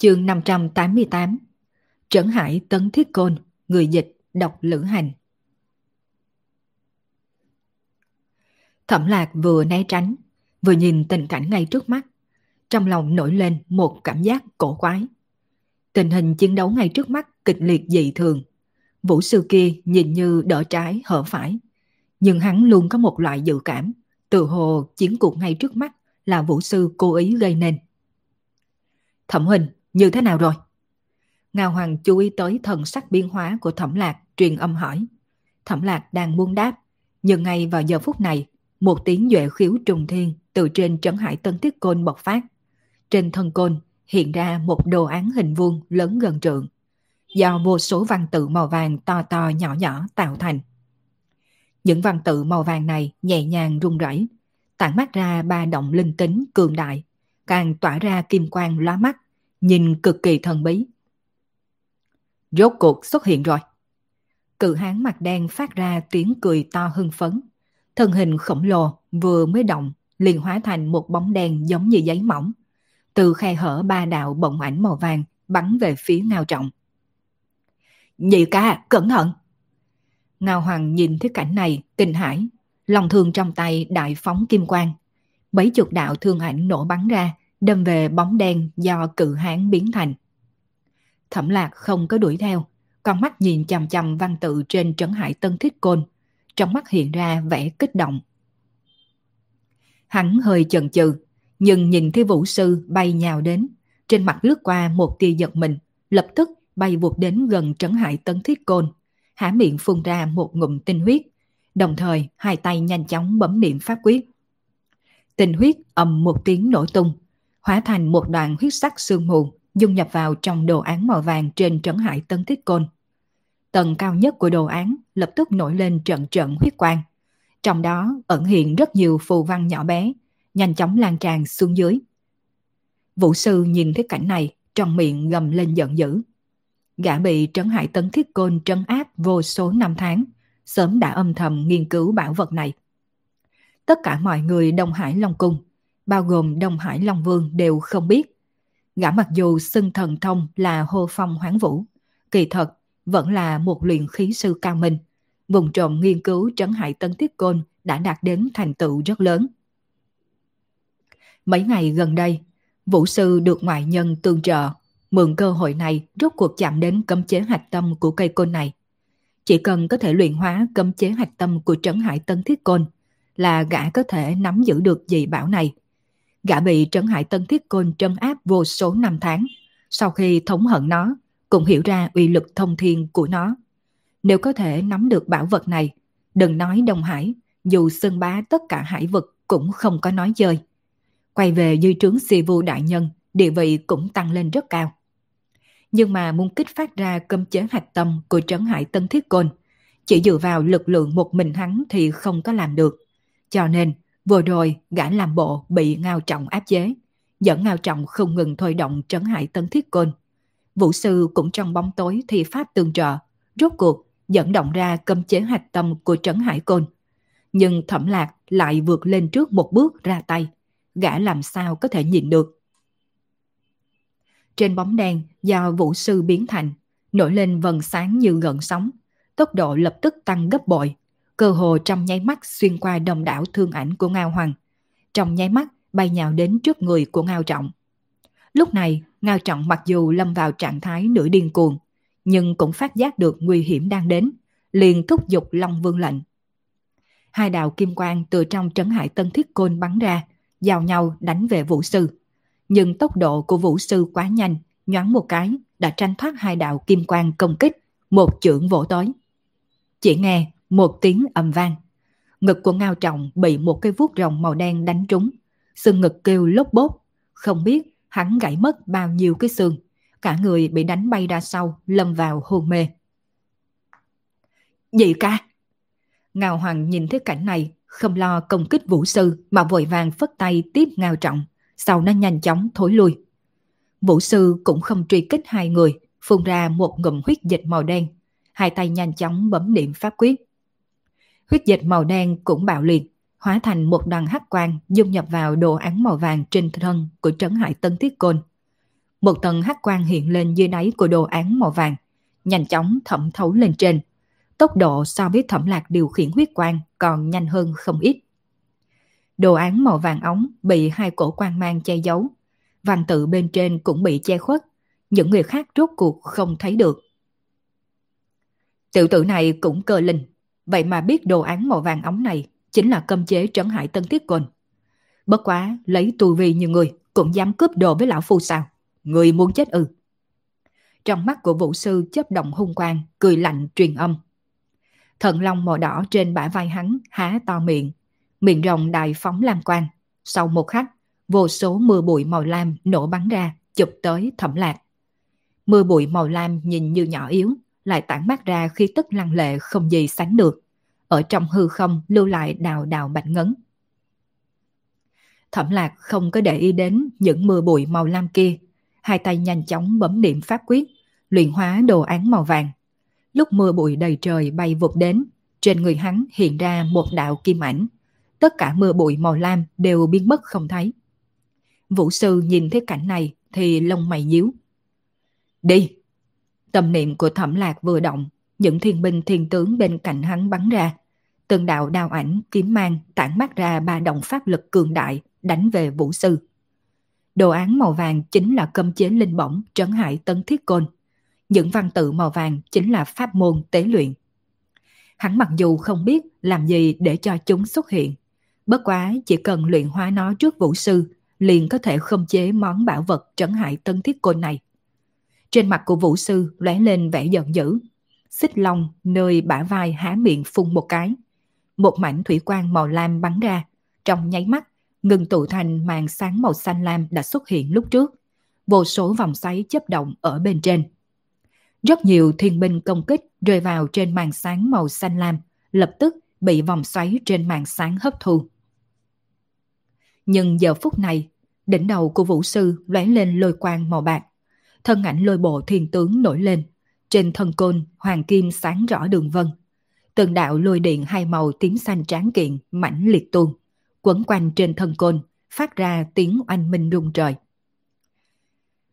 Chương 588 Trấn Hải Tấn Thiết Côn, Người dịch đọc lữ hành. Thẩm lạc vừa né tránh, Vừa nhìn tình cảnh ngay trước mắt. Trong lòng nổi lên một cảm giác cổ quái. Tình hình chiến đấu ngay trước mắt kịch liệt dị thường. Vũ sư kia nhìn như đỡ trái, hở phải. Nhưng hắn luôn có một loại dự cảm, tự hồ chiến cuộc ngay trước mắt Là vũ sư cố ý gây nên. Thẩm huynh như thế nào rồi? Ngao Hoàng chú ý tới thần sắc biến hóa của Thẩm Lạc truyền âm hỏi. Thẩm Lạc đang muốn đáp, nhưng ngay vào giờ phút này, một tiếng duệ khiếu trùng thiên từ trên trấn hải tân tiết côn bộc phát. Trên thân côn hiện ra một đồ án hình vuông lớn gần trượng, do vô số văn tự màu vàng to to nhỏ nhỏ tạo thành. Những văn tự màu vàng này nhẹ nhàng rung rẩy, tản mát ra ba động linh tính cường đại, càng tỏa ra kim quang lóa mắt, nhìn cực kỳ thần bí. Rốt cuộc xuất hiện rồi. Cự hán mặt đen phát ra tiếng cười to hưng phấn. Thân hình khổng lồ vừa mới động liền hóa thành một bóng đen giống như giấy mỏng. Từ khe hở ba đạo bỗng ảnh màu vàng bắn về phía Ngao Trọng. Nhị ca, cẩn thận! Ngao Hoàng nhìn thấy cảnh này, kinh hãi, lòng thương trong tay đại phóng kim quang. Mấy chục đạo thương ảnh nổ bắn ra, đâm về bóng đen do cự hán biến thành. Thẩm lạc không có đuổi theo, con mắt nhìn chằm chằm văn tự trên trấn hải tân thiết côn, trong mắt hiện ra vẻ kích động. Hắn hơi chần chừ, nhưng nhìn thấy vũ sư bay nhào đến, trên mặt lướt qua một tia giật mình, lập tức bay vụt đến gần trấn hải tân thiết côn, há miệng phun ra một ngụm tinh huyết, đồng thời hai tay nhanh chóng bấm niệm pháp quyết. Tinh huyết ầm một tiếng nổ tung, hóa thành một đoạn huyết sắc sương mù, dung nhập vào trong đồ án màu vàng trên trấn hải tân thiết côn. Tầng cao nhất của đồ án lập tức nổi lên trận trận huyết quang. Trong đó ẩn hiện rất nhiều phù văn nhỏ bé, nhanh chóng lan tràn xuống dưới. Vũ sư nhìn thấy cảnh này, trong miệng gầm lên giận dữ. Gã bị trấn hải tấn thiết côn trấn áp vô số năm tháng, sớm đã âm thầm nghiên cứu bảo vật này. Tất cả mọi người Đông Hải Long Cung bao gồm Đông Hải Long Vương đều không biết. Gã mặc dù xưng thần thông là hô phong hoáng vũ, kỳ thật vẫn là một luyện khí sư cao minh. Vùng trộm nghiên cứu trấn hại tân tiết côn đã đạt đến thành tựu rất lớn. Mấy ngày gần đây, vũ sư được ngoại nhân tương trợ, mượn cơ hội này rốt cuộc chạm đến cấm chế hạch tâm của cây côn này. Chỉ cần có thể luyện hóa cấm chế hạch tâm của trấn hải tân thiết côn, là gã có thể nắm giữ được dị bảo này, gã bị trấn hải tân thiết côn trấn áp vô số năm tháng. Sau khi thống hận nó, cũng hiểu ra uy lực thông thiên của nó. Nếu có thể nắm được bảo vật này, đừng nói Đông Hải, dù xưng bá tất cả hải vực cũng không có nói chơi. Quay về dư trướng Sivu đại nhân, địa vị cũng tăng lên rất cao. Nhưng mà muốn kích phát ra cơm chế hạch tâm của trấn hải tân thiết côn, chỉ dựa vào lực lượng một mình hắn thì không có làm được. Cho nên, Vừa rồi, gã làm bộ bị ngao trọng áp chế, dẫn ngao trọng không ngừng thôi động trấn hại tấn thiết côn. Vũ sư cũng trong bóng tối thi pháp tương trợ, rốt cuộc dẫn động ra cấm chế hạch tâm của trấn hải côn. Nhưng thẩm lạc lại vượt lên trước một bước ra tay, gã làm sao có thể nhìn được. Trên bóng đen do vũ sư biến thành, nổi lên vần sáng như gần sóng, tốc độ lập tức tăng gấp bội, cơ hồ trong nháy mắt xuyên qua đồng đảo thương ảnh của Ngao Hoàng. Trong nháy mắt bay nhào đến trước người của Ngao Trọng. Lúc này, Ngao Trọng mặc dù lâm vào trạng thái nửa điên cuồng, nhưng cũng phát giác được nguy hiểm đang đến, liền thúc giục Long Vương lệnh. Hai đạo kim quang từ trong trấn hải tân thiết côn bắn ra, giao nhau đánh về vũ sư. Nhưng tốc độ của vũ sư quá nhanh, nhoáng một cái đã tranh thoát hai đạo kim quang công kích, một chưởng vỗ tới. Chỉ nghe một tiếng ầm vang. Ngực của Ngao Trọng bị một cái vuốt rồng màu đen đánh trúng. xương ngực kêu lốp bốt, không biết hắn gãy mất bao nhiêu cái xương, cả người bị đánh bay ra sau, lâm vào hôn mê. Dị ca! Ngao Hoàng nhìn thấy cảnh này, không lo công kích vũ sư mà vội vàng phất tay tiếp Ngao Trọng, sau nó nhanh chóng thối lui. Vũ sư cũng không truy kích hai người, phun ra một ngụm huyết dịch màu đen, hai tay nhanh chóng bấm niệm pháp quyết. Huyết dịch màu đen cũng bạo liệt, hóa thành một đoàn hắc quang dung nhập vào đồ án màu vàng trên thân của Trấn Hải Tân Thiết Côn. Một tầng hắc quang hiện lên dưới đáy của đồ án màu vàng, nhanh chóng thẩm thấu lên trên. Tốc độ so với thẩm lạc điều khiển huyết quang còn nhanh hơn không ít. Đồ án màu vàng ống bị hai cổ quang mang che giấu. Văn tự bên trên cũng bị che khuất. Những người khác rốt cuộc không thấy được. Tiểu tử này cũng cơ linh. Vậy mà biết đồ án màu vàng ống này chính là cơm chế trấn hại tân thiết quần Bất quá, lấy tù vi như người cũng dám cướp đồ với lão phu sao? Người muốn chết ư? Trong mắt của vũ sư chấp động hung quang, cười lạnh truyền âm. Thần long màu đỏ trên bả vai hắn há to miệng, miệng rồng đại phóng lam quang. Sau một khắc, vô số mưa bụi màu lam nổ bắn ra, chụp tới thẩm lạc. Mưa bụi màu lam nhìn như nhỏ yếu, lại tản mát ra khi tức lăng lệ không gì sánh được. Ở trong hư không lưu lại đào đào bạch ngấn. Thẩm lạc không có để ý đến những mưa bụi màu lam kia. Hai tay nhanh chóng bấm niệm pháp quyết, luyện hóa đồ án màu vàng. Lúc mưa bụi đầy trời bay vụt đến, trên người hắn hiện ra một đạo kim ảnh. Tất cả mưa bụi màu lam đều biến mất không thấy. Vũ sư nhìn thấy cảnh này thì lông mày nhíu. Đi! Tâm niệm của thẩm lạc vừa động, những thiên binh thiên tướng bên cạnh hắn bắn ra. Từng đạo đao ảnh, kiếm mang tản mát ra ba động pháp lực cường đại đánh về vũ sư. Đồ án màu vàng chính là cơm chế linh bổng trấn hại tấn thiết côn. Những văn tự màu vàng chính là pháp môn tế luyện. Hắn mặc dù không biết làm gì để cho chúng xuất hiện, bất quá chỉ cần luyện hóa nó trước vũ sư liền có thể khống chế món bảo vật trấn hại tân thiết côn này. Trên mặt của vũ sư lóe lên vẻ giận dữ. Xích long nơi bả vai há miệng phun một cái. Một mảnh thủy quang màu lam bắn ra. Trong nháy mắt, ngừng tụ thành màn sáng màu xanh lam đã xuất hiện lúc trước. Vô số vòng xoáy chấp động ở bên trên. Rất nhiều thiên binh công kích rơi vào trên màn sáng màu xanh lam, lập tức bị vòng xoáy trên màn sáng hấp thu. Nhưng giờ phút này, đỉnh đầu của vũ sư lóe lên lôi quang màu bạc. Thân ảnh lôi bộ thiên tướng nổi lên. Trên thân côn, hoàng kim sáng rõ đường vân. Từng đạo lôi điện hai màu tím xanh tráng kiện, mãnh liệt tuôn. Quấn quanh trên thân côn, phát ra tiếng oanh minh rung trời.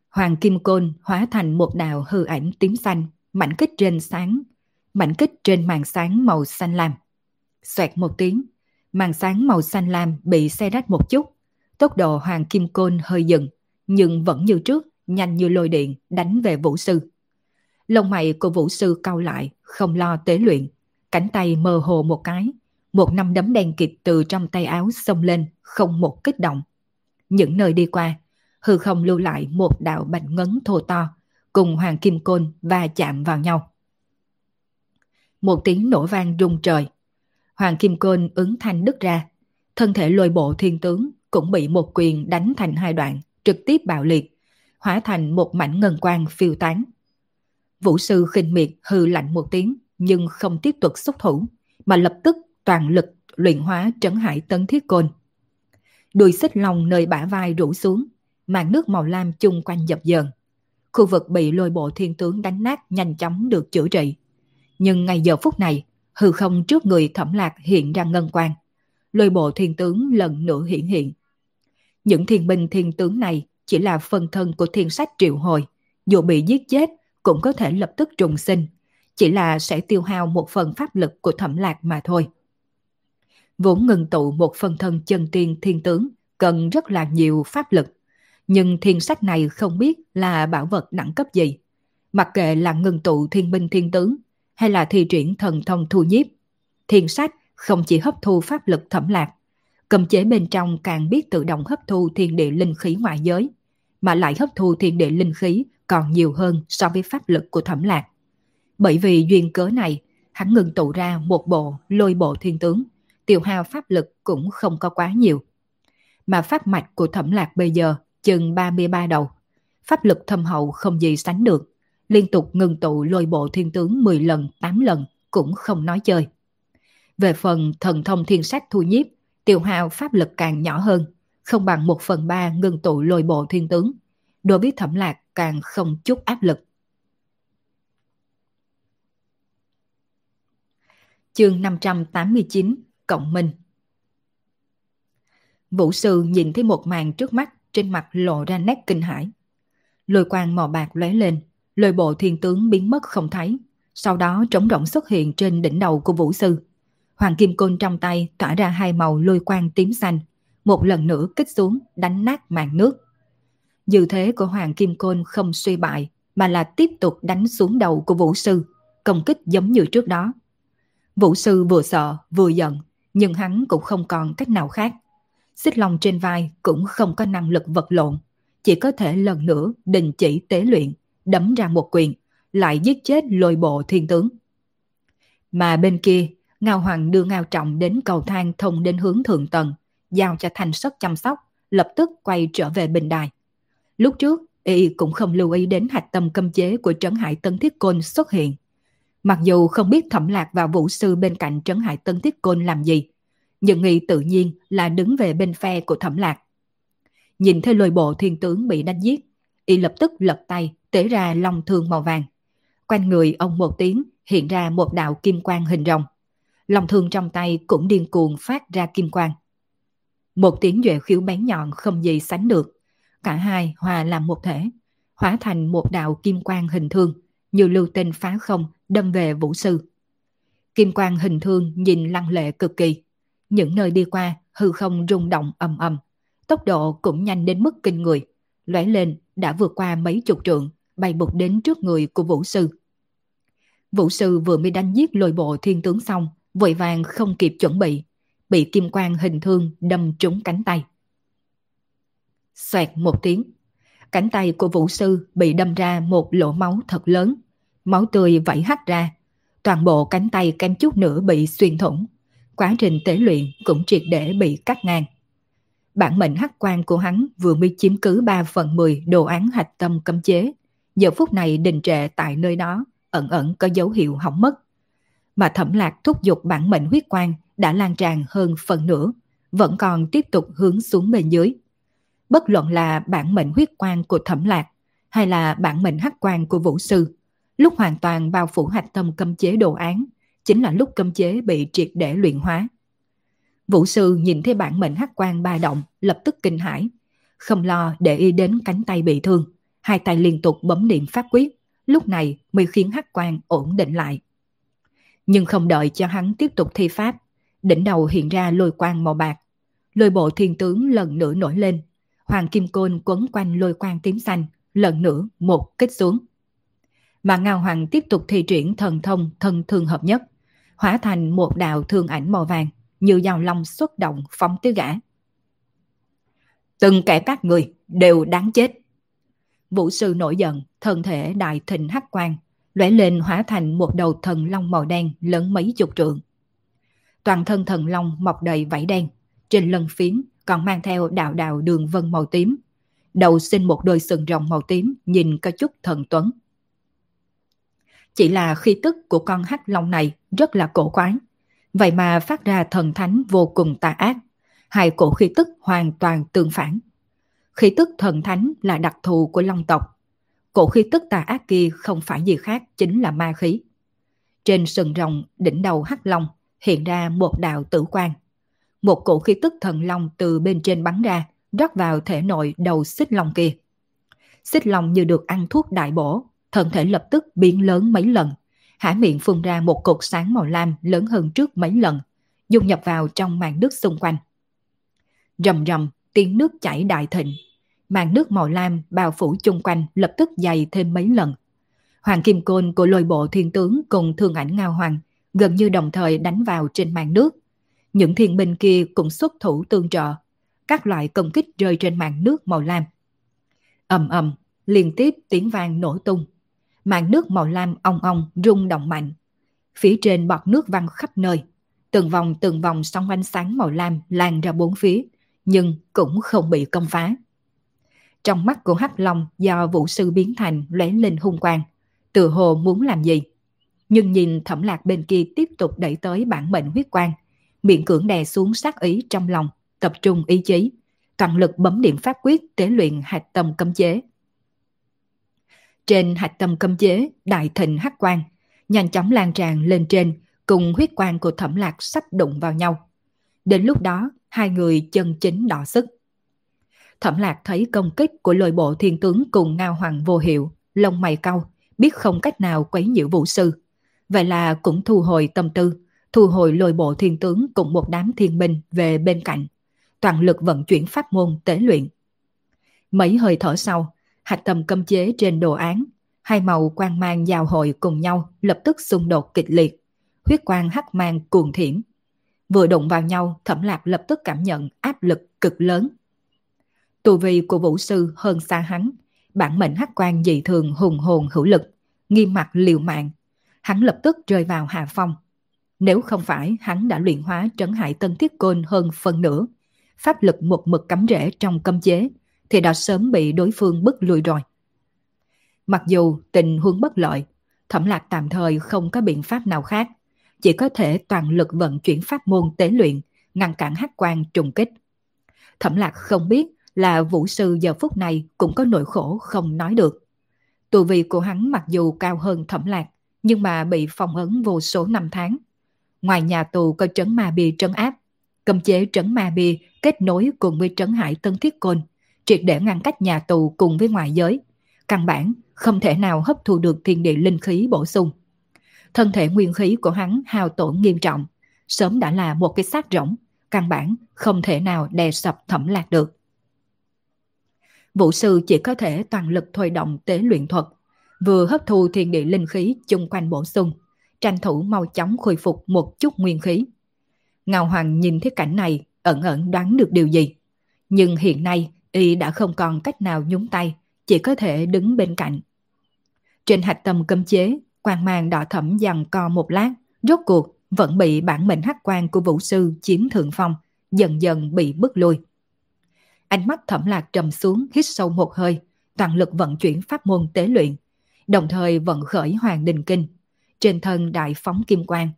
Hoàng kim côn hóa thành một đạo hư ảnh tím xanh, mảnh kích trên sáng, mảnh kích trên màn sáng màu xanh lam. Xoẹt một tiếng, màn sáng màu xanh lam bị xe rách một chút. Tốc độ hoàng kim côn hơi dừng, nhưng vẫn như trước, nhanh như lôi điện, đánh về vũ sư. Lông mày của vũ sư cau lại, không lo tế luyện. Cánh tay mơ hồ một cái, một năm đấm đen kịt từ trong tay áo xông lên, không một kích động. Những nơi đi qua, hư không lưu lại một đạo bạch ngấn thô to, cùng hoàng kim côn va chạm vào nhau. Một tiếng nổ vang rung trời, Hoàng Kim Côn ứng thanh đứt ra. Thân thể lôi bộ thiên tướng cũng bị một quyền đánh thành hai đoạn, trực tiếp bạo liệt, hóa thành một mảnh ngân quang phiêu tán. Vũ sư khinh miệt hư lạnh một tiếng, nhưng không tiếp tục xuất thủ, mà lập tức toàn lực luyện hóa trấn hải tấn thiết côn. Đuôi xích lòng nơi bả vai rủ xuống, màn nước màu lam chung quanh dập dờn. Khu vực bị lôi bộ thiên tướng đánh nát nhanh chóng được chữa trị. Nhưng ngay giờ phút này, hư không trước người thẩm lạc hiện ra ngân quang. Lôi bộ thiên tướng lần nữa hiện hiện. Những thiên binh thiên tướng này chỉ là phần thân của thiên sách triệu hồi. Dù bị giết chết cũng có thể lập tức trùng sinh. Chỉ là sẽ tiêu hao một phần pháp lực của thẩm lạc mà thôi. Vốn ngừng tụ một phần thân chân tiên thiên tướng cần rất là nhiều pháp lực. Nhưng thiên sách này không biết là bảo vật đẳng cấp gì. Mặc kệ là ngừng tụ thiên binh thiên tướng hay là thi triển thần thông thu nhiếp. Thiên sách không chỉ hấp thu pháp lực thẩm lạc, cầm chế bên trong càng biết tự động hấp thu thiên địa linh khí ngoại giới, mà lại hấp thu thiên địa linh khí còn nhiều hơn so với pháp lực của thẩm lạc. Bởi vì duyên cớ này, hắn ngừng tụ ra một bộ lôi bộ thiên tướng, tiêu hao pháp lực cũng không có quá nhiều. mà pháp mạch của thẩm lạc bây giờ chừng 33 đầu. Pháp lực thâm hậu không gì sánh được, liên tục ngừng tụ lôi bộ thiên tướng 10 lần, 8 lần cũng không nói chơi. Về phần thần thông thiên sách thu nhiếp, tiêu hao pháp lực càng nhỏ hơn, không bằng một phần ba ngừng tụ lôi bộ thiên tướng. Đối với thẩm lạc càng không chút áp lực. Chương 589 Cộng Minh Vũ sư nhìn thấy một màn trước mắt trên mặt lộ ra nét kinh hãi. Lôi quang màu bạc lóe lên, lôi bộ thiên tướng biến mất không thấy, sau đó trống rỗng xuất hiện trên đỉnh đầu của vũ sư. Hoàng kim côn trong tay tỏa ra hai màu lôi quang tím xanh, một lần nữa kích xuống đánh nát màn nước. Dư thế của Hoàng kim côn không suy bại mà là tiếp tục đánh xuống đầu của vũ sư, công kích giống như trước đó. Vũ sư vừa sợ vừa giận, nhưng hắn cũng không còn cách nào khác. Xích lòng trên vai cũng không có năng lực vật lộn, chỉ có thể lần nữa đình chỉ tế luyện, đấm ra một quyền, lại giết chết lôi bộ thiên tướng. Mà bên kia, Ngao Hoàng đưa Ngao Trọng đến cầu thang thông đến hướng thượng tầng, giao cho thanh sất chăm sóc, lập tức quay trở về bình đài. Lúc trước, y cũng không lưu ý đến hạch tâm cấm chế của Trấn Hải Tân Thiết Côn xuất hiện. Mặc dù không biết thẩm lạc và vũ sư bên cạnh Trấn Hải Tân Thiết Côn làm gì, nhưng y tự nhiên là đứng về bên phe của thẩm lạc. Nhìn thấy lôi bộ thiên tướng bị đánh giết, y lập tức lật tay, tế ra long thương màu vàng. Quanh người ông một tiếng hiện ra một đạo kim quang hình rồng. Long thương trong tay cũng điên cuồng phát ra kim quang. Một tiếng duệ khiếu bén nhọn không gì sánh được. Cả hai hòa làm một thể, hóa thành một đạo kim quang hình thương, như lưu tinh phá không đâm về vũ sư. Kim quang hình thương nhìn lăng lệ cực kỳ. Những nơi đi qua, hư không rung động ầm ầm. Tốc độ cũng nhanh đến mức kinh người. Lóe lên đã vượt qua mấy chục trượng, bay bục đến trước người của vũ sư. Vũ sư vừa mới đánh giết lôi bộ thiên tướng xong, vội vàng không kịp chuẩn bị, bị kim quang hình thương đâm trúng cánh tay. Xoẹt một tiếng, cánh tay của vũ sư bị đâm ra một lỗ máu thật lớn, máu tươi vẩy hắt ra, toàn bộ cánh tay kém chút nữa bị xuyên thủng, quá trình tế luyện cũng triệt để bị cắt ngang. Bản mệnh hắc quan của hắn vừa mới chiếm cứ 3 phần 10 đồ án hạch tâm cấm chế, giờ phút này đình trệ tại nơi đó, ẩn ẩn có dấu hiệu hỏng mất. Mà thẩm lạc thúc giục bản mệnh huyết quan đã lan tràn hơn phần nửa, vẫn còn tiếp tục hướng xuống bên dưới. Bất luận là bản mệnh huyết quan của thẩm lạc hay là bản mệnh hắc quan của vũ sư, lúc hoàn toàn bao phủ hạch tâm cấm chế đồ án, chính là lúc cấm chế bị triệt để luyện hóa. Vũ sư nhìn thấy bản mệnh hắc quan ba động, lập tức kinh hãi, không lo để ý đến cánh tay bị thương, hai tay liên tục bấm niệm pháp quyết, lúc này mới khiến hắc quan ổn định lại. Nhưng không đợi cho hắn tiếp tục thi pháp, đỉnh đầu hiện ra lôi quang màu bạc. Lôi bộ thiên tướng lần nữa nổi lên, hoàng kim côn quấn quanh lôi quang tím xanh, lần nữa một kích xuống. Mà Ngao Hoàng tiếp tục thi triển thần thông thân thương hợp nhất, hóa thành một đạo thương ảnh màu vàng, như dao long xuất động phóng tới gã. Từng kẻ các người đều đáng chết. Vũ sư nổi giận, thân thể đại thịnh hắc quang, lóe lên hóa thành một đầu thần long màu đen lớn mấy chục trượng. Toàn thân thần long mọc đầy vảy đen, trên lân phiến còn mang theo đạo đạo đường vân màu tím. Đầu sinh một đôi sừng rồng màu tím nhìn có chút thần tuấn. Chỉ là khi tức của con hắc long này rất là cổ quái. Vậy mà phát ra thần thánh vô cùng tà ác. Hai cổ khí tức hoàn toàn tương phản. Khí tức thần thánh là đặc thù của long tộc. Cổ khí tức tà ác kia không phải gì khác chính là ma khí. Trên sừng rồng đỉnh đầu hắc long hiện ra một đạo tử quang. Một cổ khí tức thần long từ bên trên bắn ra, rót vào thể nội đầu xích long kia. Xích long như được ăn thuốc đại bổ, thân thể lập tức biến lớn mấy lần. Hả miệng phun ra một cột sáng màu lam lớn hơn trước mấy lần, dung nhập vào trong màn nước xung quanh. Rầm rầm, tiếng nước chảy đại thịnh. Màn nước màu lam bao phủ chung quanh lập tức dày thêm mấy lần. Hoàng Kim Côn của lôi bộ thiên tướng cùng thương ảnh Ngao Hoàng gần như đồng thời đánh vào trên màn nước. Những thiên binh kia cũng xuất thủ tương trợ. Các loại công kích rơi trên màn nước màu lam. ầm ầm, liên tiếp tiếng vang nổ tung màn nước màu lam ong ong rung động mạnh. Phía trên bọt nước văng khắp nơi. Từng vòng từng vòng sóng ánh sáng màu lam lan ra bốn phía, nhưng cũng không bị công phá. Trong mắt của Hắc Long do vũ sư biến thành lóe lên hung quang, tự hồ muốn làm gì. Nhưng nhìn thẩm lạc bên kia tiếp tục đẩy tới bản mệnh huyết quang, miệng cưỡng đè xuống sát ý trong lòng, tập trung ý chí, toàn lực bấm điểm pháp quyết tế luyện hạch tâm cấm chế. Trên hạch tâm cấm chế, đại thịnh hắc quang, nhanh chóng lan tràn lên trên, cùng huyết quang của thẩm lạc sắp đụng vào nhau. Đến lúc đó, hai người chân chính đỏ sức. Thẩm lạc thấy công kích của lôi bộ thiên tướng cùng ngao hoàng vô hiệu, lông mày cau, biết không cách nào quấy nhiễu vũ sư. Vậy là cũng thu hồi tâm tư, thu hồi lôi bộ thiên tướng cùng một đám thiên binh về bên cạnh, toàn lực vận chuyển pháp môn tế luyện. Mấy hơi thở sau, hạch tâm cấm chế trên đồ án, hai màu quang mang giao hội cùng nhau lập tức xung đột kịch liệt, huyết quang hắc mang cuồng thiểm. Vừa đụng vào nhau, thẩm lạc lập tức cảm nhận áp lực cực lớn. Tù vi của vũ sư hơn xa hắn, bản mệnh hắc quan dị thường hùng hồn hữu lực, nghiêm mặt liều mạng. Hắn lập tức rơi vào hạ phong. Nếu không phải hắn đã luyện hóa trấn hại tân thiết côn hơn phần nửa, pháp lực một mực cắm rễ trong cấm chế, thì đã sớm bị đối phương bức lùi rồi. Mặc dù tình huống bất lợi, thẩm lạc tạm thời không có biện pháp nào khác, chỉ có thể toàn lực vận chuyển pháp môn tế luyện, ngăn cản hắc quan trùng kích. Thẩm lạc không biết là vũ sư giờ phút này cũng có nỗi khổ không nói được. Tù vị của hắn mặc dù cao hơn thẩm lạc, nhưng mà bị phong ấn vô số năm tháng. Ngoài nhà tù có trấn ma bì trấn áp, cầm chế trấn ma bì kết nối cùng với trấn hải tân thiết côn, triệt để ngăn cách nhà tù cùng với ngoại giới. Căn bản không thể nào hấp thu được thiên địa linh khí bổ sung. Thân thể nguyên khí của hắn hao tổn nghiêm trọng, sớm đã là một cái xác rỗng, căn bản không thể nào đè sập thẩm lạc được. Vũ sư chỉ có thể toàn lực thôi động tế luyện thuật, vừa hấp thu thiên địa linh khí chung quanh bổ sung, tranh thủ mau chóng khôi phục một chút nguyên khí. Ngao Hoàng nhìn thấy cảnh này, ẩn ẩn đoán được điều gì. Nhưng hiện nay, y đã không còn cách nào nhúng tay, chỉ có thể đứng bên cạnh. Trên hạch tâm cấm chế, quang mang đỏ thẫm dằn co một lát, rốt cuộc vẫn bị bản mệnh hắc quan của vũ sư chiếm thượng phong, dần dần bị bức lui. Ánh mắt thẩm lạc trầm xuống hít sâu một hơi, toàn lực vận chuyển pháp môn tế luyện, đồng thời vận khởi hoàng đình kinh. Trên thân đại phóng kim quang,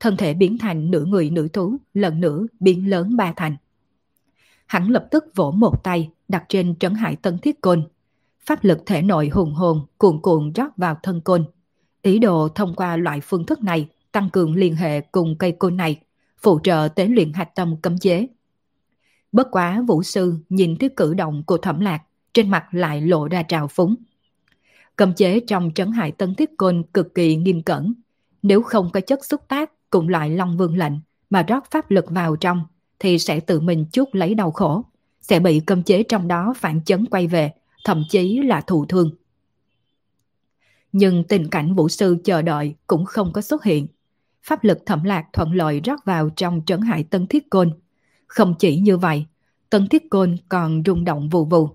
thân thể biến thành nửa người nửa thú, lần nữa biến lớn ba thành. Hắn lập tức vỗ một tay đặt trên trấn hải tân thiết côn. Pháp lực thể nội hùng hồn cuồn cuộn rót vào thân côn. Ý đồ thông qua loại phương thức này tăng cường liên hệ cùng cây côn này, phụ trợ tế luyện hạch tâm cấm chế. Bất quá vũ sư nhìn thấy cử động của thẩm lạc, trên mặt lại lộ ra trào phúng. Cấm chế trong trấn hải tân thiết côn cực kỳ nghiêm cẩn. Nếu không có chất xúc tác cùng loại long vương lệnh mà rót pháp lực vào trong thì sẽ tự mình chút lấy đau khổ, sẽ bị cấm chế trong đó phản chấn quay về, thậm chí là thụ thương. Nhưng tình cảnh vũ sư chờ đợi cũng không có xuất hiện. Pháp lực thẩm lạc thuận lợi rót vào trong trấn hải tân thiết côn. Không chỉ như vậy, tân thiết côn còn rung động vù vù.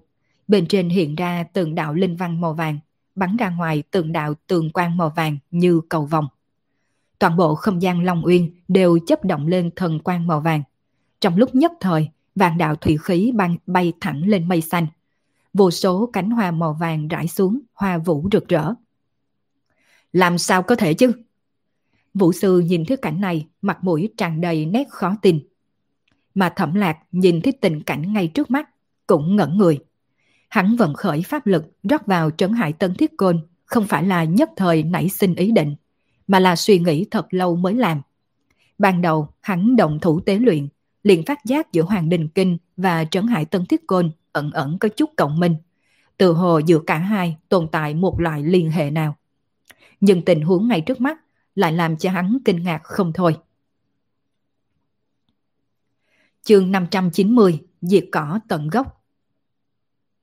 Bên trên hiện ra từng đạo linh văn màu vàng, bắn ra ngoài từng đạo tường quang màu vàng như cầu vòng. Toàn bộ không gian Long Uyên đều chấp động lên thần quang màu vàng. Trong lúc nhất thời, vàng đạo thủy khí bay, bay thẳng lên mây xanh. Vô số cánh hoa màu vàng rải xuống, hoa vũ rực rỡ. Làm sao có thể chứ? Vũ sư nhìn thấy cảnh này, mặt mũi tràn đầy nét khó tin. Mà thẩm lạc nhìn thấy tình cảnh ngay trước mắt, cũng ngẩn người. Hắn vận khởi pháp lực rót vào trấn hải tân thiết côn, không phải là nhất thời nảy sinh ý định, mà là suy nghĩ thật lâu mới làm. Ban đầu, hắn động thủ tế luyện, liền phát giác giữa Hoàng Đình Kinh và Trấn Hải Tân Thiết Côn ẩn ẩn có chút cộng minh. Từ hồ giữa cả hai tồn tại một loại liên hệ nào. Nhưng tình huống ngay trước mắt lại làm cho hắn kinh ngạc không thôi. Chương 590 Diệt cỏ tận gốc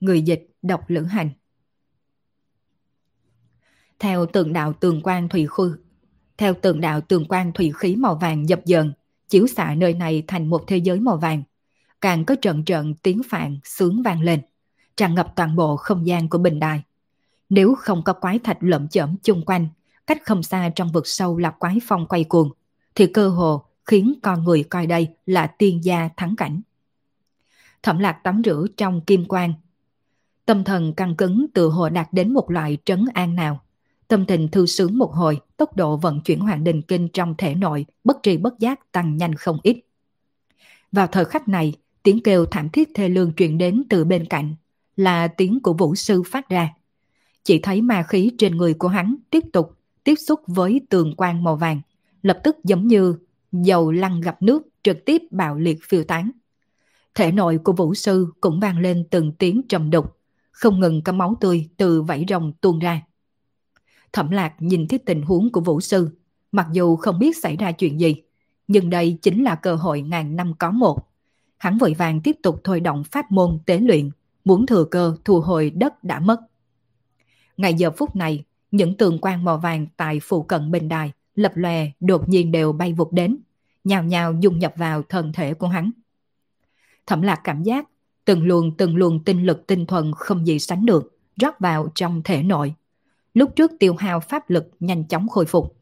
Người dịch đọc lữ hành Theo tượng đạo tường quan thủy khư Theo tượng đạo tường quan thủy khí màu vàng dập dờn chiếu xạ nơi này thành một thế giới màu vàng. Càng có trận trận tiếng phạn sướng vang lên, tràn ngập toàn bộ không gian của bình đài. Nếu không có quái thạch lợm chởm chung quanh, cách không xa trong vực sâu là quái phong quay cuồng, thì cơ hồ khiến con người coi đây là tiên gia thắng cảnh. Thẩm lạc tắm rửa trong kim quang. Tâm thần căng cứng tự hồ đạt đến một loại trấn an nào. Tâm tình thư sướng một hồi, tốc độ vận chuyển hoàng đình kinh trong thể nội bất tri bất giác tăng nhanh không ít. Vào thời khắc này, tiếng kêu thảm thiết thê lương truyền đến từ bên cạnh, là tiếng của vũ sư phát ra. Chỉ thấy ma khí trên người của hắn tiếp tục tiếp xúc với tường quang màu vàng, lập tức giống như dầu lăn gặp nước trực tiếp bạo liệt phiêu tán. Thể nội của vũ sư cũng vang lên từng tiếng trầm đục, không ngừng có máu tươi từ vảy rồng tuôn ra. Thẩm lạc nhìn thấy tình huống của vũ sư, mặc dù không biết xảy ra chuyện gì, nhưng đây chính là cơ hội ngàn năm có một. Hắn vội vàng tiếp tục thôi động pháp môn tế luyện, muốn thừa cơ thu hồi đất đã mất. Ngày giờ phút này, những tường quan màu vàng tại phụ cận bên đài, lập lòe đột nhiên đều bay vụt đến, nhào nhào dung nhập vào thân thể của hắn. Thẩm lạc cảm giác, từng luồng từng luồng tinh lực tinh thuần không gì sánh được, rót vào trong thể nội. Lúc trước tiêu hao pháp lực nhanh chóng khôi phục.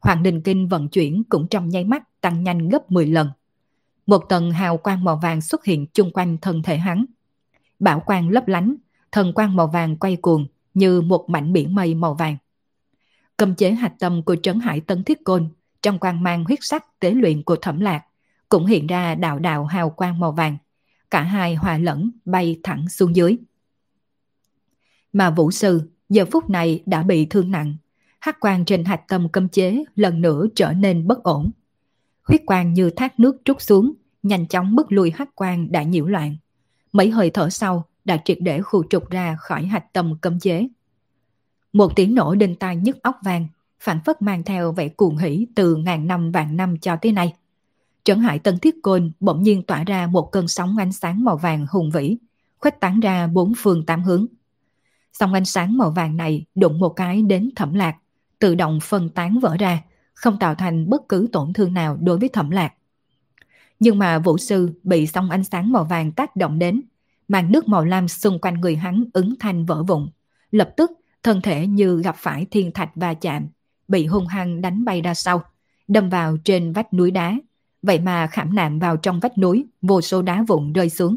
Hoàng Đình Kinh vận chuyển cũng trong nháy mắt tăng nhanh gấp 10 lần. Một tầng hào quang màu vàng xuất hiện chung quanh thân thể hắn. Bảo quang lấp lánh, thần quang màu vàng quay cuồng như một mảnh biển mây màu vàng. Cầm chế hạch tâm của trấn hải tấn thiết côn trong quang mang huyết sắc tế luyện của thẩm lạc cũng hiện ra đạo đạo hào quang màu vàng. Cả hai hòa lẫn bay thẳng xuống dưới. Mà vũ sư giờ phút này đã bị thương nặng. Hắc quang trên hạch tâm cấm chế lần nữa trở nên bất ổn. Huyết quang như thác nước trút xuống, nhanh chóng bức lui hắc quang đã nhiễu loạn. Mấy hơi thở sau đã triệt để khu trục ra khỏi hạch tâm cấm chế. Một tiếng nổ đinh tai nhức óc vàng, phản phất mang theo vẻ cuồng hỉ từ ngàn năm vạn năm cho tới nay. Trấn hải tân thiết côn bỗng nhiên tỏa ra một cơn sóng ánh sáng màu vàng hùng vĩ, khuếch tán ra bốn phương tám hướng. Sóng ánh sáng màu vàng này đụng một cái đến thẩm lạc, tự động phân tán vỡ ra, không tạo thành bất cứ tổn thương nào đối với thẩm lạc. Nhưng mà vũ sư bị sóng ánh sáng màu vàng tác động đến, màn nước màu lam xung quanh người hắn ứng thanh vỡ vụn. Lập tức, thân thể như gặp phải thiên thạch va chạm, bị hung hăng đánh bay ra sau, đâm vào trên vách núi đá. Vậy mà khảm nạm vào trong vách núi, vô số đá vụn rơi xuống.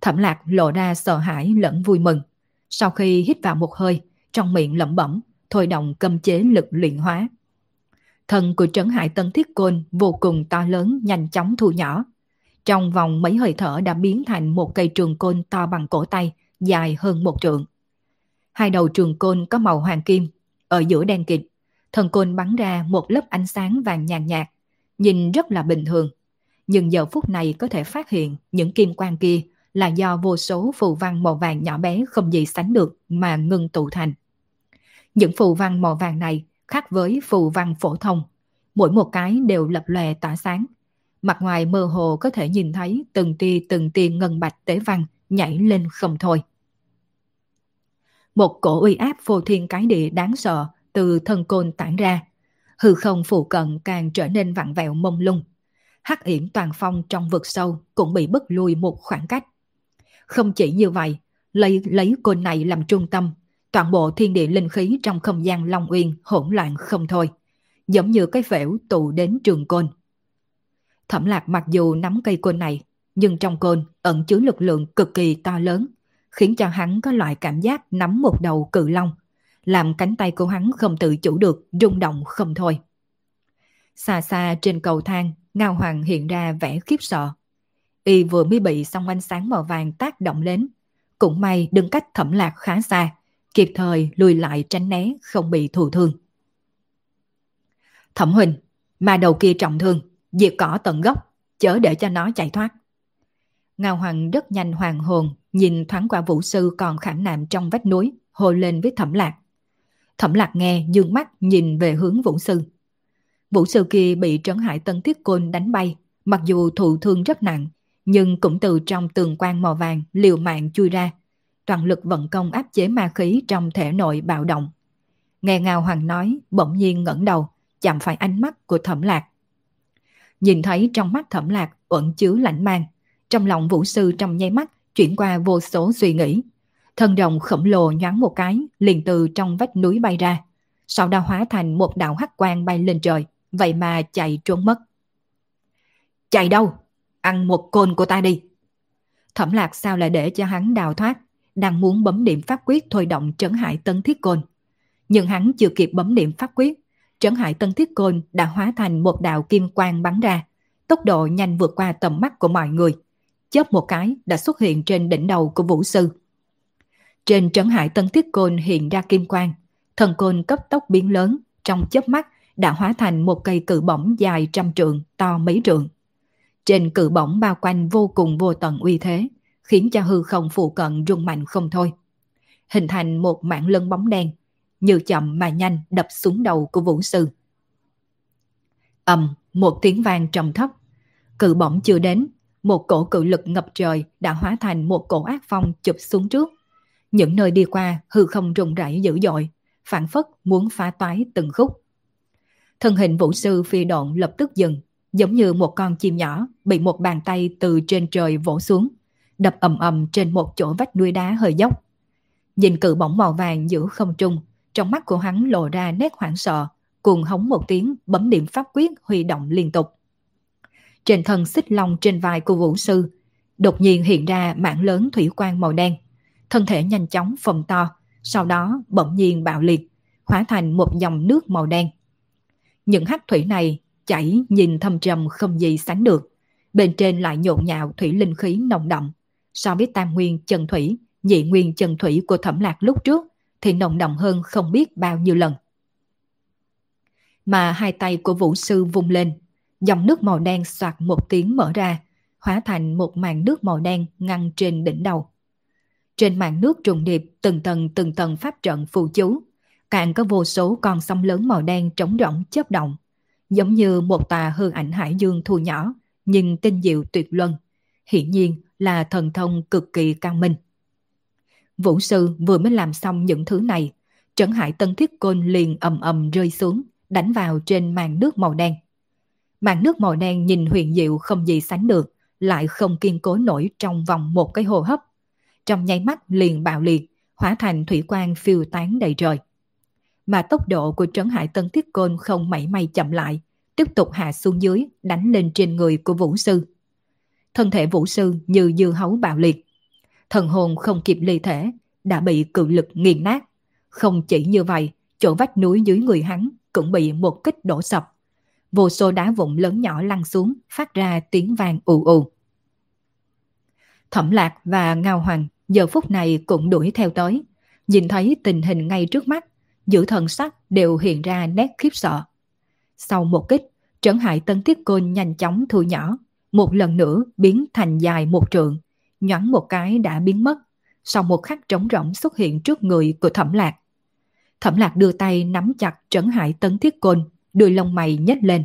Thẩm lạc lộ ra sợ hãi lẫn vui mừng. Sau khi hít vào một hơi, trong miệng lẩm bẩm, thôi động cầm chế lực luyện hóa. Thân của Trấn Hải Tân Thiết Côn vô cùng to lớn, nhanh chóng thu nhỏ. Trong vòng mấy hơi thở đã biến thành một cây trường côn to bằng cổ tay, dài hơn một trượng. Hai đầu trường côn có màu hoàng kim, ở giữa đen kịt. Thần côn bắn ra một lớp ánh sáng vàng nhàn nhạt, nhìn rất là bình thường. Nhưng giờ phút này có thể phát hiện những kim quang kia là do vô số phù văn màu vàng nhỏ bé không gì sánh được mà ngưng tụ thành. Những phù văn màu vàng này khác với phù văn phổ thông, mỗi một cái đều lập lòe tỏa sáng. Mặt ngoài mơ hồ có thể nhìn thấy từng tia từng tia ngân bạch tế văn nhảy lên không thôi. Một cổ uy áp phô thiên cái địa đáng sợ từ thân côn tản ra. Hư không phụ cận càng trở nên vặn vẹo mông lung. Hắc yểm toàn phong trong vực sâu cũng bị bức lui một khoảng cách. Không chỉ như vậy, lấy lấy côn này làm trung tâm, toàn bộ thiên địa linh khí trong không gian Long Uyên hỗn loạn không thôi, giống như cái phễu tụ đến trường côn. Thẩm lạc mặc dù nắm cây côn này, nhưng trong côn ẩn chứa lực lượng cực kỳ to lớn, khiến cho hắn có loại cảm giác nắm một đầu cự long, làm cánh tay của hắn không tự chủ được rung động không thôi. Xa xa trên cầu thang, Ngao Hoàng hiện ra vẻ khiếp sợ. Y vừa mới bị song ánh sáng màu vàng tác động đến. Cũng may đứng cách thẩm lạc khá xa, kịp thời lùi lại tránh né không bị thụ thương. Thẩm Huỳnh, mà đầu kia trọng thương, diệt cỏ tận gốc, chớ để cho nó chạy thoát. Ngao Hoàng rất nhanh hoàng hồn, nhìn thoáng qua vũ sư còn khảm nạm trong vách núi, hồ lên với thẩm lạc. Thẩm lạc nghe dương mắt nhìn về hướng vũ sư. Vũ sư kia bị trấn hải tân thiết côn đánh bay, mặc dù thụ thương rất nặng, nhưng cũng từ trong tường quan màu vàng liều mạng chui ra, toàn lực vận công áp chế ma khí trong thể nội bạo động. Nghe Ngao Hoàng nói, bỗng nhiên ngẩng đầu, chạm phải ánh mắt của thẩm lạc. Nhìn thấy trong mắt thẩm lạc ẩn chứa lạnh mang, trong lòng vũ sư trong nháy mắt chuyển qua vô số suy nghĩ. Thân rồng khổng lồ nhoáng một cái, liền từ trong vách núi bay ra. Sau đó hóa thành một đạo hắc quang bay lên trời, vậy mà chạy trốn mất. Chạy đâu? Ăn một côn của ta đi. Thẩm lạc sao lại để cho hắn đào thoát, đang muốn bấm điểm pháp quyết thôi động trấn hải tân thiết côn. Nhưng hắn chưa kịp bấm điểm pháp quyết, trấn hải tân thiết côn đã hóa thành một đạo kim quang bắn ra, tốc độ nhanh vượt qua tầm mắt của mọi người. Chớp một cái đã xuất hiện trên đỉnh đầu của vũ sư. Trên trấn hải tân thiết côn hiện ra kim quang, thần côn cấp tốc biến lớn, trong chớp mắt đã hóa thành một cây cự bổng dài trăm trượng, to mấy trượng. Trên cự bổng bao quanh vô cùng vô tận uy thế, khiến cho hư không phụ cận rung mạnh không thôi. Hình thành một mảng lân bóng đen, như chậm mà nhanh đập xuống đầu của vũ sư. ầm một tiếng vang trầm thấp. Cự bổng chưa đến, một cổ cự lực ngập trời đã hóa thành một cổ ác phong chụp xuống trước. Những nơi đi qua hư không rung rẩy dữ dội, phản phất muốn phá toái từng khúc. Thân hình vũ sư phi độn lập tức dừng, giống như một con chim nhỏ bị một bàn tay từ trên trời vỗ xuống, đập ầm ầm trên một chỗ vách núi đá hơi dốc. Nhìn cự bóng màu vàng giữa không trung, trong mắt của hắn lộ ra nét hoảng sợ, cùng hống một tiếng bấm điểm pháp quyết huy động liên tục. Trên thân xích long trên vai của vũ sư, đột nhiên hiện ra mảng lớn thủy quang màu đen. Thân thể nhanh chóng phồng to, sau đó bỗng nhiên bạo liệt, hóa thành một dòng nước màu đen. Những hắc thủy này chảy nhìn thâm trầm không gì sánh được, bên trên lại nhộn nhạo thủy linh khí nồng đậm. So với tam nguyên chân thủy, nhị nguyên chân thủy của thẩm lạc lúc trước thì nồng đậm hơn không biết bao nhiêu lần. Mà hai tay của vũ sư vung lên, dòng nước màu đen soạt một tiếng mở ra, hóa thành một màn nước màu đen ngăn trên đỉnh đầu. Trên mạng nước trùng điệp từng tầng từng tầng pháp trận phù chú, càng có vô số con sông lớn màu đen trống rỗng chớp động, giống như một tà hư ảnh hải dương thu nhỏ, nhưng tinh diệu tuyệt luân. Hiển nhiên là thần thông cực kỳ cao minh. Vũ sư vừa mới làm xong những thứ này, trấn hải tân thiết côn liền ầm ầm rơi xuống, đánh vào trên màn nước màu đen. Màn nước màu đen nhìn huyền diệu không gì sánh được, lại không kiên cố nổi trong vòng một cái hô hấp. Trong nháy mắt liền bạo liệt, hóa thành thủy quang phiêu tán đầy trời. Mà tốc độ của trấn hải tân thiết côn không mảy may chậm lại, tiếp tục hạ xuống dưới, đánh lên trên người của vũ sư. Thân thể vũ sư như dư hấu bạo liệt, thần hồn không kịp ly thể, đã bị cự lực nghiền nát. Không chỉ như vậy, chỗ vách núi dưới người hắn cũng bị một kích đổ sập. Vô số đá vụn lớn nhỏ lăn xuống, phát ra tiếng vang ù ù. Thẩm lạc và Ngao Hoàng giờ phút này cũng đuổi theo tới. Nhìn thấy tình hình ngay trước mắt, giữ thần sắc đều hiện ra nét khiếp sợ. Sau một kích, trấn hại tân tiết côn nhanh chóng thu nhỏ, một lần nữa biến thành dài một trượng, nhoắn một cái đã biến mất, sau một khắc trống rỗng xuất hiện trước người của thẩm lạc. Thẩm lạc đưa tay nắm chặt trấn hải tấn thiết côn, đuôi lông mày nhếch lên.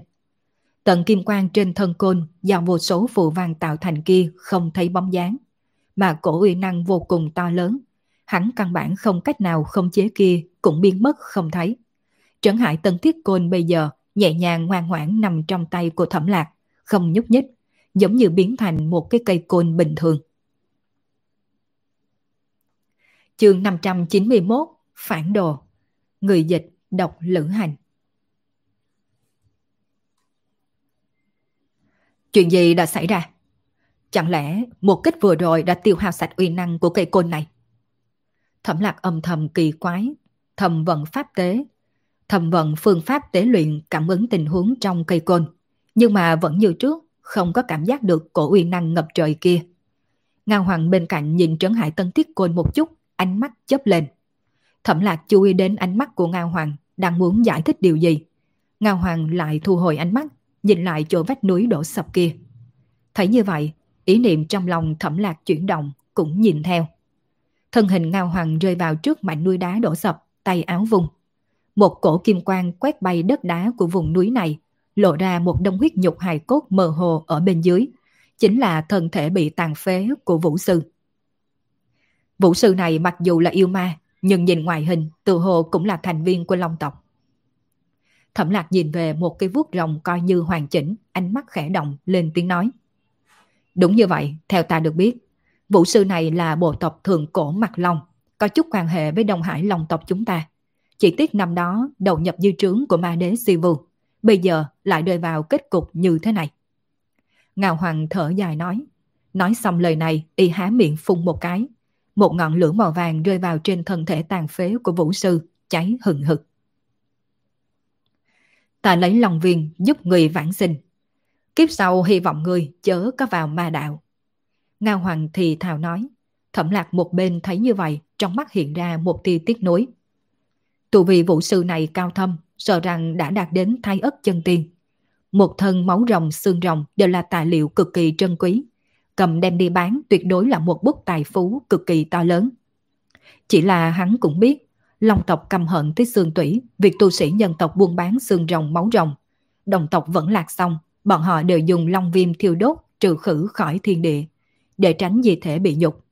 Tận kim quang trên thân côn do vô số phù văn tạo thành kia không thấy bóng dáng, mà cổ uy năng vô cùng to lớn. Hắn căn bản không cách nào không chế kia cũng biến mất không thấy. Trấn hải tân thiết côn bây giờ nhẹ nhàng ngoan ngoãn nằm trong tay của thẩm lạc, không nhúc nhích, giống như biến thành một cái cây côn bình thường. Chương 591 Phản đồ Người dịch độc lữ hành Chuyện gì đã xảy ra? Chẳng lẽ một kích vừa rồi đã tiêu hao sạch uy năng của cây côn này? Thẩm lạc âm thầm kỳ quái, thầm vận pháp tế, thầm vận phương pháp tế luyện cảm ứng tình huống trong cây côn, nhưng mà vẫn như trước, không có cảm giác được cổ uy năng ngập trời kia. Ngao Hoàng bên cạnh nhìn Trấn Hải Tân Tiết Côn một chút, ánh mắt chớp lên. Thẩm lạc chú ý đến ánh mắt của Ngao Hoàng, đang muốn giải thích điều gì. Ngao Hoàng lại thu hồi ánh mắt, nhìn lại chỗ vách núi đổ sập kia. Thấy như vậy, ý niệm trong lòng thẩm lạc chuyển động, cũng nhìn theo. Thân hình Ngao Hoàng rơi vào trước mảnh núi đá đổ sập, tay áo vùng. Một cổ kim quang quét bay đất đá của vùng núi này, lộ ra một đông huyết nhục hài cốt mờ hồ ở bên dưới. Chính là thân thể bị tàn phế của vũ sư. Vũ sư này mặc dù là yêu ma, nhưng nhìn ngoài hình tự hồ cũng là thành viên của Long tộc. Thẩm lạc nhìn về một cái vuốt rồng coi như hoàn chỉnh, ánh mắt khẽ động lên tiếng nói. Đúng như vậy, theo ta được biết, vũ sư này là bộ tộc thường cổ mặt long, có chút quan hệ với Đông Hải Long tộc chúng ta. Chỉ tiếc năm đó đầu nhập dư trướng của ma đế Sivu, bây giờ lại rơi vào kết cục như thế này. Ngạo Hoàng thở dài nói, Nói xong lời này, y há miệng phun một cái. Một ngọn lửa màu vàng rơi vào trên thân thể tàn phế của vũ sư, cháy hừng hực. Ta lấy lòng viên giúp người vãng sinh. Kiếp sau hy vọng người chớ có vào ma đạo. Ngao Hoàng thì thào nói. Thẩm lạc một bên thấy như vậy, trong mắt hiện ra một tia tiếc nối Tù vị vũ sư này cao thâm, sợ rằng đã đạt đến thái ất chân tiên. Một thân máu rồng, xương rồng đều là tài liệu cực kỳ trân quý. Cầm đem đi bán tuyệt đối là một bút tài phú cực kỳ to lớn. Chỉ là hắn cũng biết, Long tộc căm hận tới xương tủy, việc tu sĩ nhân tộc buôn bán xương rồng máu rồng. Đồng tộc vẫn lạc xong, bọn họ đều dùng long viêm thiêu đốt trừ khử khỏi thiên địa, để tránh di thể bị nhục.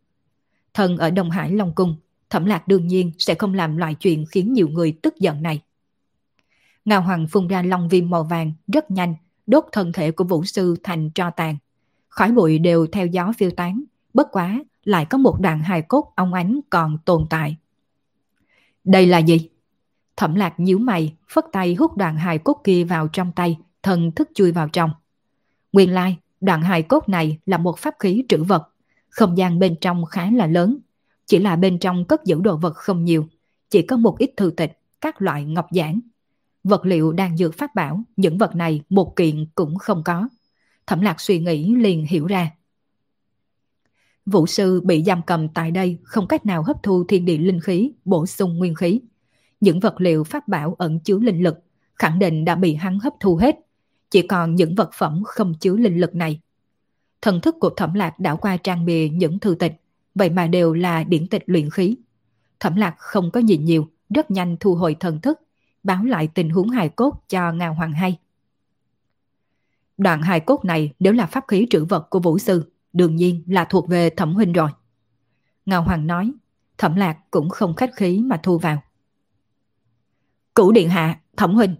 Thần ở Đông Hải Long Cung, thẩm lạc đương nhiên sẽ không làm loại chuyện khiến nhiều người tức giận này. Ngao Hoàng phun ra long viêm màu vàng rất nhanh, đốt thân thể của vũ sư thành tro tàn. Khói bụi đều theo gió phiêu tán, bất quá lại có một đàn hài cốt ong ánh còn tồn tại. Đây là gì? Thẩm lạc nhíu mày, phất tay hút đoạn hài cốt kia vào trong tay, thần thức chui vào trong. Nguyên lai, đoạn hài cốt này là một pháp khí trữ vật. Không gian bên trong khá là lớn, chỉ là bên trong cất giữ đồ vật không nhiều, chỉ có một ít thư tịch, các loại ngọc giản. Vật liệu đang dược phát bảo, những vật này một kiện cũng không có. Thẩm lạc suy nghĩ liền hiểu ra. Vũ sư bị giam cầm tại đây không cách nào hấp thu thiên địa linh khí, bổ sung nguyên khí. Những vật liệu pháp bảo ẩn chứa linh lực khẳng định đã bị hắn hấp thu hết. Chỉ còn những vật phẩm không chứa linh lực này. Thần thức của thẩm lạc đảo qua trang bìa những thư tịch, vậy mà đều là điển tịch luyện khí. Thẩm lạc không có nhìn nhiều, rất nhanh thu hồi thần thức, báo lại tình huống hài cốt cho Ngao Hoàng hay. Đoạn hài cốt này nếu là pháp khí trữ vật của vũ sư, đương nhiên là thuộc về thẩm huynh rồi. Ngao Hoàng nói, thẩm lạc cũng không khách khí mà thu vào. Cửu điện hạ, thẩm huynh.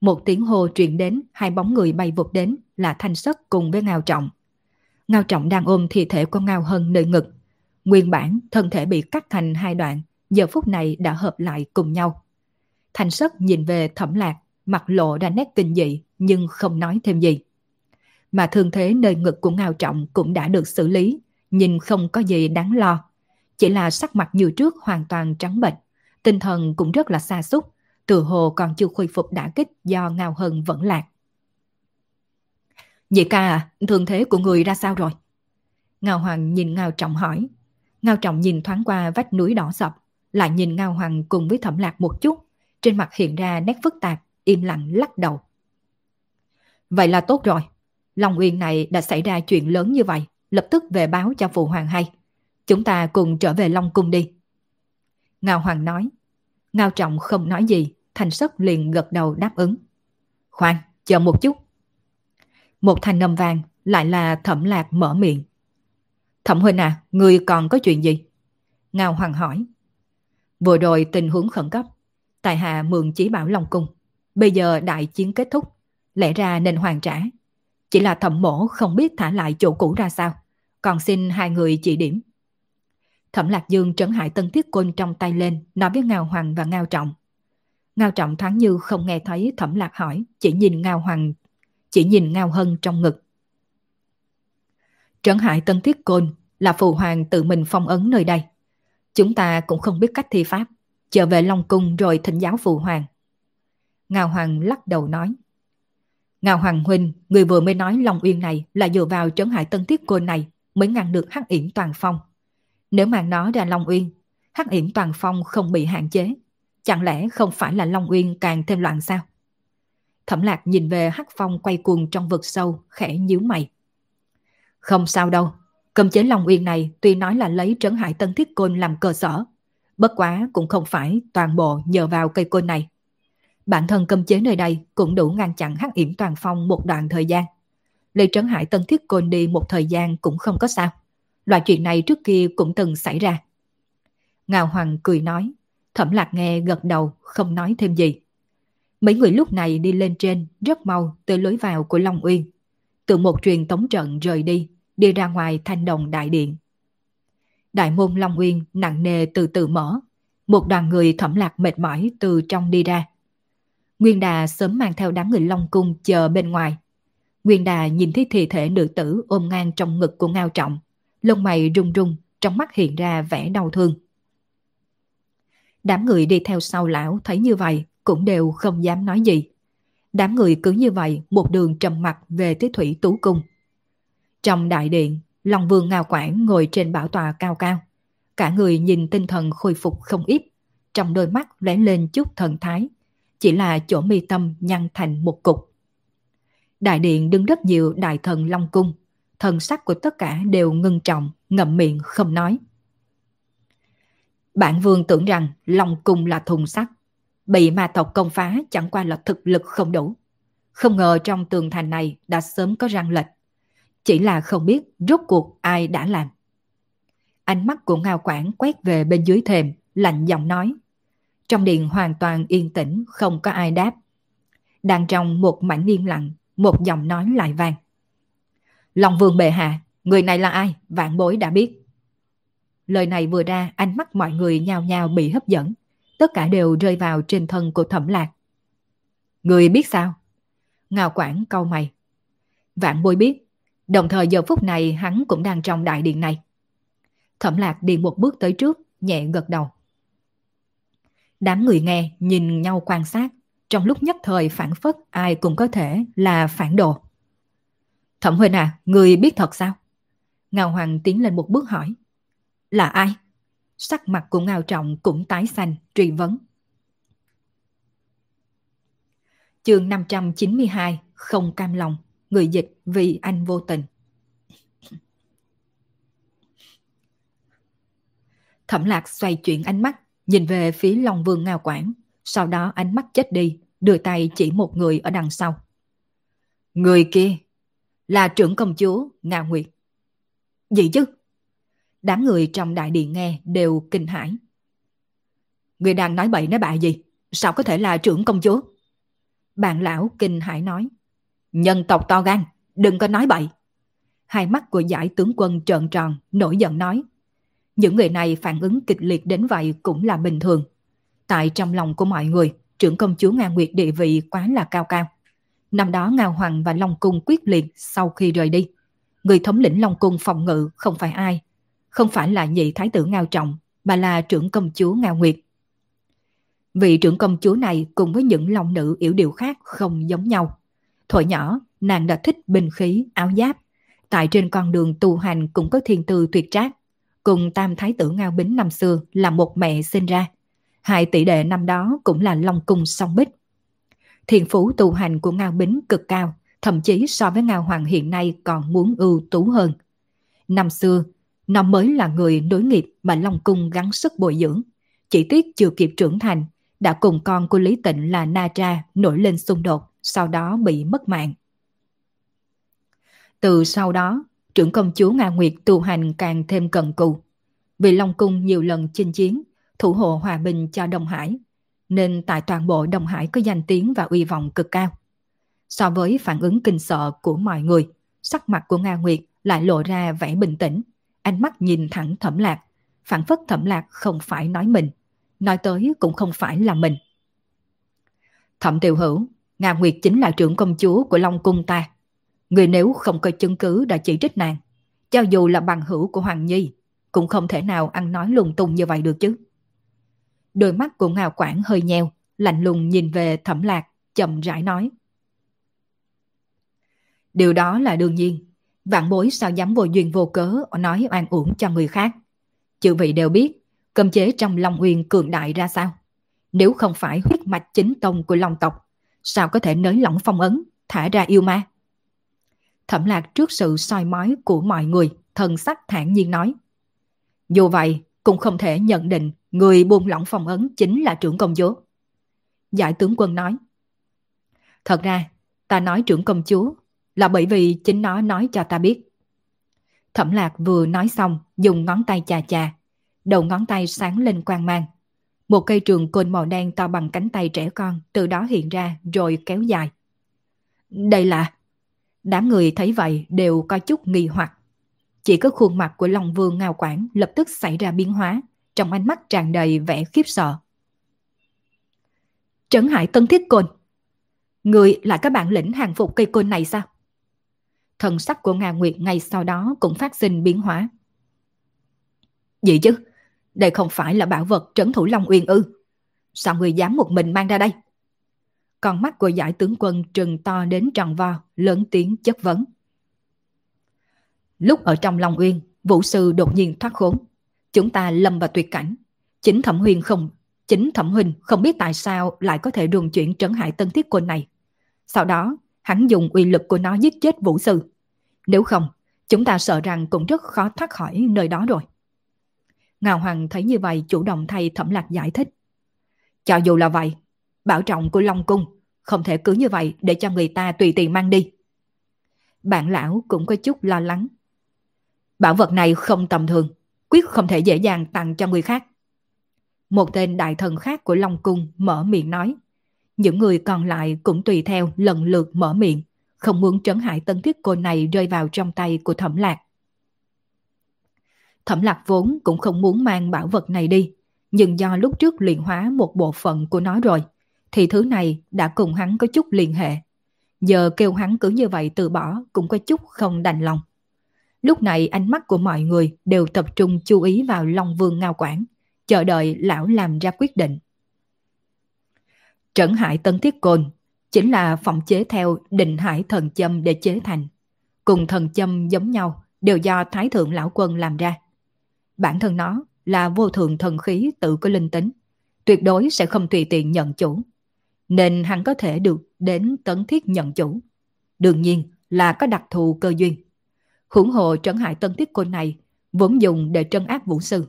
Một tiếng hô truyền đến, hai bóng người bay vụt đến là Thanh Sất cùng với Ngao Trọng. Ngao Trọng đang ôm thi thể của Ngao Hân nơi ngực. Nguyên bản, thân thể bị cắt thành hai đoạn, giờ phút này đã hợp lại cùng nhau. Thanh Sất nhìn về thẩm lạc, mặt lộ ra nét kinh dị, nhưng không nói thêm gì. Mà thương thế nơi ngực của Ngao Trọng cũng đã được xử lý, nhìn không có gì đáng lo. Chỉ là sắc mặt như trước hoàn toàn trắng bệch, tinh thần cũng rất là xa xúc, từ hồ còn chưa khôi phục đả kích do Ngao Hân vẫn lạc. Nhị ca à, thương thế của người ra sao rồi? Ngao Hoàng nhìn Ngao Trọng hỏi. Ngao Trọng nhìn thoáng qua vách núi đỏ sập, lại nhìn Ngao Hoàng cùng với thẩm lạc một chút, trên mặt hiện ra nét phức tạp, im lặng lắc đầu. Vậy là tốt rồi. Long Uyên này đã xảy ra chuyện lớn như vậy, lập tức về báo cho Phụ Hoàng hay. Chúng ta cùng trở về Long Cung đi. Ngao Hoàng nói. Ngao Trọng không nói gì, Thành Sất liền gật đầu đáp ứng. Khoan, chờ một chút. Một thanh âm vàng lại là thẩm lạc mở miệng. Thẩm huynh à, người còn có chuyện gì? Ngao Hoàng hỏi. Vừa rồi tình huống khẩn cấp, tại hạ mượn chỉ bảo Long Cung. Bây giờ đại chiến kết thúc, lẽ ra nên hoàn trả. Chỉ là thẩm mổ không biết thả lại chỗ cũ ra sao, còn xin hai người chỉ điểm. Thẩm Lạc Dương trấn hại tân thiết côn trong tay lên, nói với Ngao Hoàng và Ngao Trọng. Ngao Trọng thoáng như không nghe thấy Thẩm Lạc hỏi, chỉ nhìn Ngao Hoàng, chỉ nhìn Ngao Hân trong ngực. Trấn hại tân thiết côn là phụ hoàng tự mình phong ấn nơi đây. Chúng ta cũng không biết cách thi pháp, trở về Long Cung rồi thỉnh giáo phụ hoàng. Ngao Hoàng lắc đầu nói. Ngao Hoàng Huynh, người vừa mới nói Long Uyên này là dựa vào trấn Hải tân thiết côn này mới ngăn được hắc Yển toàn phong. Nếu mang nó ra Long Uyên, hắc Yển toàn phong không bị hạn chế. Chẳng lẽ không phải là Long Uyên càng thêm loạn sao? Thẩm lạc nhìn về hắc phong quay cuồng trong vực sâu, khẽ nhíu mày. Không sao đâu, cầm chế Long Uyên này tuy nói là lấy trấn Hải tân thiết côn làm cơ sở, bất quá cũng không phải toàn bộ nhờ vào cây côn này. Bản thân cầm chế nơi đây cũng đủ ngăn chặn hắc yểm toàn phong một đoạn thời gian. lê trấn hải tân thiết côn đi một thời gian cũng không có sao. Loại chuyện này trước kia cũng từng xảy ra. Ngào Hoàng cười nói, thẩm lạc nghe gật đầu, không nói thêm gì. Mấy người lúc này đi lên trên rất mau tới lối vào của Long Uyên. Từ một truyền tống trận rời đi, đi ra ngoài thanh đồng đại điện. Đại môn Long Uyên nặng nề từ từ mở. Một đoàn người thẩm lạc mệt mỏi từ trong đi ra. Nguyên Đà sớm mang theo đám người Long Cung chờ bên ngoài. Nguyên Đà nhìn thấy thi thể nữ tử ôm ngang trong ngực của Ngao Trọng. Lông mày rung rung, trong mắt hiện ra vẻ đau thương. Đám người đi theo sau lão thấy như vậy cũng đều không dám nói gì. Đám người cứ như vậy một đường trầm mặt về tới Thủy Tú Cung. Trong đại điện, Long Vương Ngao Quảng ngồi trên bảo tòa cao cao. Cả người nhìn tinh thần khôi phục không ít, trong đôi mắt lóe lên chút thần thái. Chỉ là chỗ mi tâm nhăn thành một cục. Đại điện đứng rất nhiều đại thần Long Cung. Thần sắc của tất cả đều ngưng trọng, ngậm miệng không nói. Bản vương tưởng rằng Long Cung là thùng sắt. Bị ma tộc công phá chẳng qua là thực lực không đủ. Không ngờ trong tường thành này đã sớm có răng lệch. Chỉ là không biết rốt cuộc ai đã làm. Ánh mắt của Ngao Quảng quét về bên dưới thềm, lạnh giọng nói. Trong điện hoàn toàn yên tĩnh, không có ai đáp. Đang trong một mảnh yên lặng, một giọng nói lại vang. Long vương bệ hạ, người này là ai? Vạn bối đã biết. Lời này vừa ra, ánh mắt mọi người nhào nhào bị hấp dẫn. Tất cả đều rơi vào trên thân của thẩm lạc. Người biết sao? Ngào quản câu mày. Vạn bối biết, đồng thời giờ phút này hắn cũng đang trong đại điện này. Thẩm lạc đi một bước tới trước, nhẹ gật đầu. Đám người nghe, nhìn nhau quan sát, trong lúc nhất thời phản phất ai cũng có thể là phản đồ. Thẩm Huynh à, người biết thật sao? Ngao Hoàng tiến lên một bước hỏi. Là ai? Sắc mặt của Ngao Trọng cũng tái xanh, truy vấn. Chương 592, không cam lòng, người dịch vì anh vô tình. Thẩm lạc xoay chuyển ánh mắt, nhìn về phía Long Vương Ngao quản, sau đó ánh mắt chết đi, đưa tay chỉ một người ở đằng sau. Người kia là trưởng công chúa Ngao Nguyệt. Gì chứ? Đám người trong đại điện nghe đều kinh hãi. Người đang nói bậy nói bạ gì? Sao có thể là trưởng công chúa? Bạn lão kinh hãi nói. Nhân tộc to gan, đừng có nói bậy. Hai mắt của giải tướng quân trợn tròn, nổi giận nói. Những người này phản ứng kịch liệt đến vậy cũng là bình thường. Tại trong lòng của mọi người, trưởng công chúa Nga Nguyệt địa vị quá là cao cao. Năm đó Ngao Hoàng và Long Cung quyết liệt sau khi rời đi. Người thống lĩnh Long Cung phòng ngự không phải ai, không phải là nhị thái tử Ngao Trọng, mà là trưởng công chúa Ngao Nguyệt. Vị trưởng công chúa này cùng với những long nữ yếu điệu khác không giống nhau. Thổi nhỏ, nàng đã thích binh khí, áo giáp. Tại trên con đường tu hành cũng có thiên tư tuyệt trác. Cùng tam thái tử Ngao Bính năm xưa là một mẹ sinh ra. Hai tỷ đệ năm đó cũng là long cung song bích. Thiền phú tu hành của Ngao Bính cực cao, thậm chí so với Ngao Hoàng hiện nay còn muốn ưu tú hơn. Năm xưa, nó mới là người đối nghiệp mà Long Cung gắng sức bồi dưỡng. Chỉ tiếc chưa kịp trưởng thành, đã cùng con của Lý Tịnh là Na Tra nổi lên xung đột, sau đó bị mất mạng. Từ sau đó, trưởng công chúa Nga Nguyệt tu hành càng thêm cần cù. Vì Long Cung nhiều lần chinh chiến, thủ hộ hòa bình cho Đông Hải, nên tại toàn bộ Đông Hải có danh tiếng và uy vọng cực cao. So với phản ứng kinh sợ của mọi người, sắc mặt của Nga Nguyệt lại lộ ra vẻ bình tĩnh, ánh mắt nhìn thẳng thẩm lạc, phản phất thẩm lạc không phải nói mình, nói tới cũng không phải là mình. Thẩm tiểu hữu, Nga Nguyệt chính là trưởng công chúa của Long Cung ta. Người nếu không có chứng cứ đã chỉ trích nàng, cho dù là bằng hữu của Hoàng Nhi, cũng không thể nào ăn nói lung tung như vậy được chứ. Đôi mắt của ngào Quảng hơi nheo, lạnh lùng nhìn về thẩm lạc, chậm rãi nói. Điều đó là đương nhiên. Vạn bối sao dám vô duyên vô cớ nói oan uổng cho người khác. Chữ vị đều biết, cơm chế trong Long Uyên cường đại ra sao. Nếu không phải huyết mạch chính tông của Long tộc, sao có thể nới lỏng phong ấn, thả ra yêu ma? Thẩm lạc trước sự soi mói của mọi người, thần sắc thản nhiên nói. Dù vậy, cũng không thể nhận định người buông lỏng phòng ấn chính là trưởng công chúa. Giải tướng quân nói. Thật ra, ta nói trưởng công chúa là bởi vì chính nó nói cho ta biết. Thẩm lạc vừa nói xong, dùng ngón tay chà chà. Đầu ngón tay sáng lên quang mang. Một cây trường côn màu đen to bằng cánh tay trẻ con từ đó hiện ra rồi kéo dài. Đây là... Đám người thấy vậy đều có chút nghi hoặc. Chỉ có khuôn mặt của Long Vương Ngao quản lập tức xảy ra biến hóa, trong ánh mắt tràn đầy vẻ khiếp sợ. Trấn Hải Tân Thiết Côn Người là các bạn lĩnh hàng phục cây côn này sao? thần sắc của Nga Nguyệt ngay sau đó cũng phát sinh biến hóa. Gì chứ? Đây không phải là bảo vật trấn thủ Long Uyên ư? Sao người dám một mình mang ra đây? Con mắt của giải tướng quân trừng to đến tròn vo, lớn tiếng chất vấn. Lúc ở trong Long Uyên, vũ sư đột nhiên thoát khốn. Chúng ta lâm vào tuyệt cảnh. Chính thẩm huyền không chính thẩm huynh không biết tại sao lại có thể đường chuyển trấn hại tân thiết quân này. Sau đó, hắn dùng uy lực của nó giết chết vũ sư. Nếu không, chúng ta sợ rằng cũng rất khó thoát khỏi nơi đó rồi. Ngào Hoàng thấy như vậy chủ động thay thẩm lạc giải thích. Cho dù là vậy, bảo trọng của Long Cung không thể cứ như vậy để cho người ta tùy tiện mang đi. Bạn lão cũng có chút lo lắng. Bảo vật này không tầm thường, quyết không thể dễ dàng tặng cho người khác. Một tên đại thần khác của Long Cung mở miệng nói. Những người còn lại cũng tùy theo lần lượt mở miệng, không muốn trấn hại tân thiết cô này rơi vào trong tay của thẩm lạc. Thẩm lạc vốn cũng không muốn mang bảo vật này đi, nhưng do lúc trước luyện hóa một bộ phận của nó rồi, thì thứ này đã cùng hắn có chút liên hệ. Giờ kêu hắn cứ như vậy từ bỏ cũng có chút không đành lòng. Lúc này ánh mắt của mọi người đều tập trung chú ý vào Long Vương Ngao Quảng, chờ đợi lão làm ra quyết định. Trấn hải tân thiết côn chính là phòng chế theo định hải thần châm để chế thành. Cùng thần châm giống nhau đều do Thái Thượng Lão Quân làm ra. Bản thân nó là vô thượng thần khí tự có linh tính, tuyệt đối sẽ không tùy tiện nhận chủ. Nên hắn có thể được đến tấn thiết nhận chủ. Đương nhiên là có đặc thù cơ duyên. Hủng hộ trấn hại tân thiết côn này vốn dùng để trấn áp vũ sư.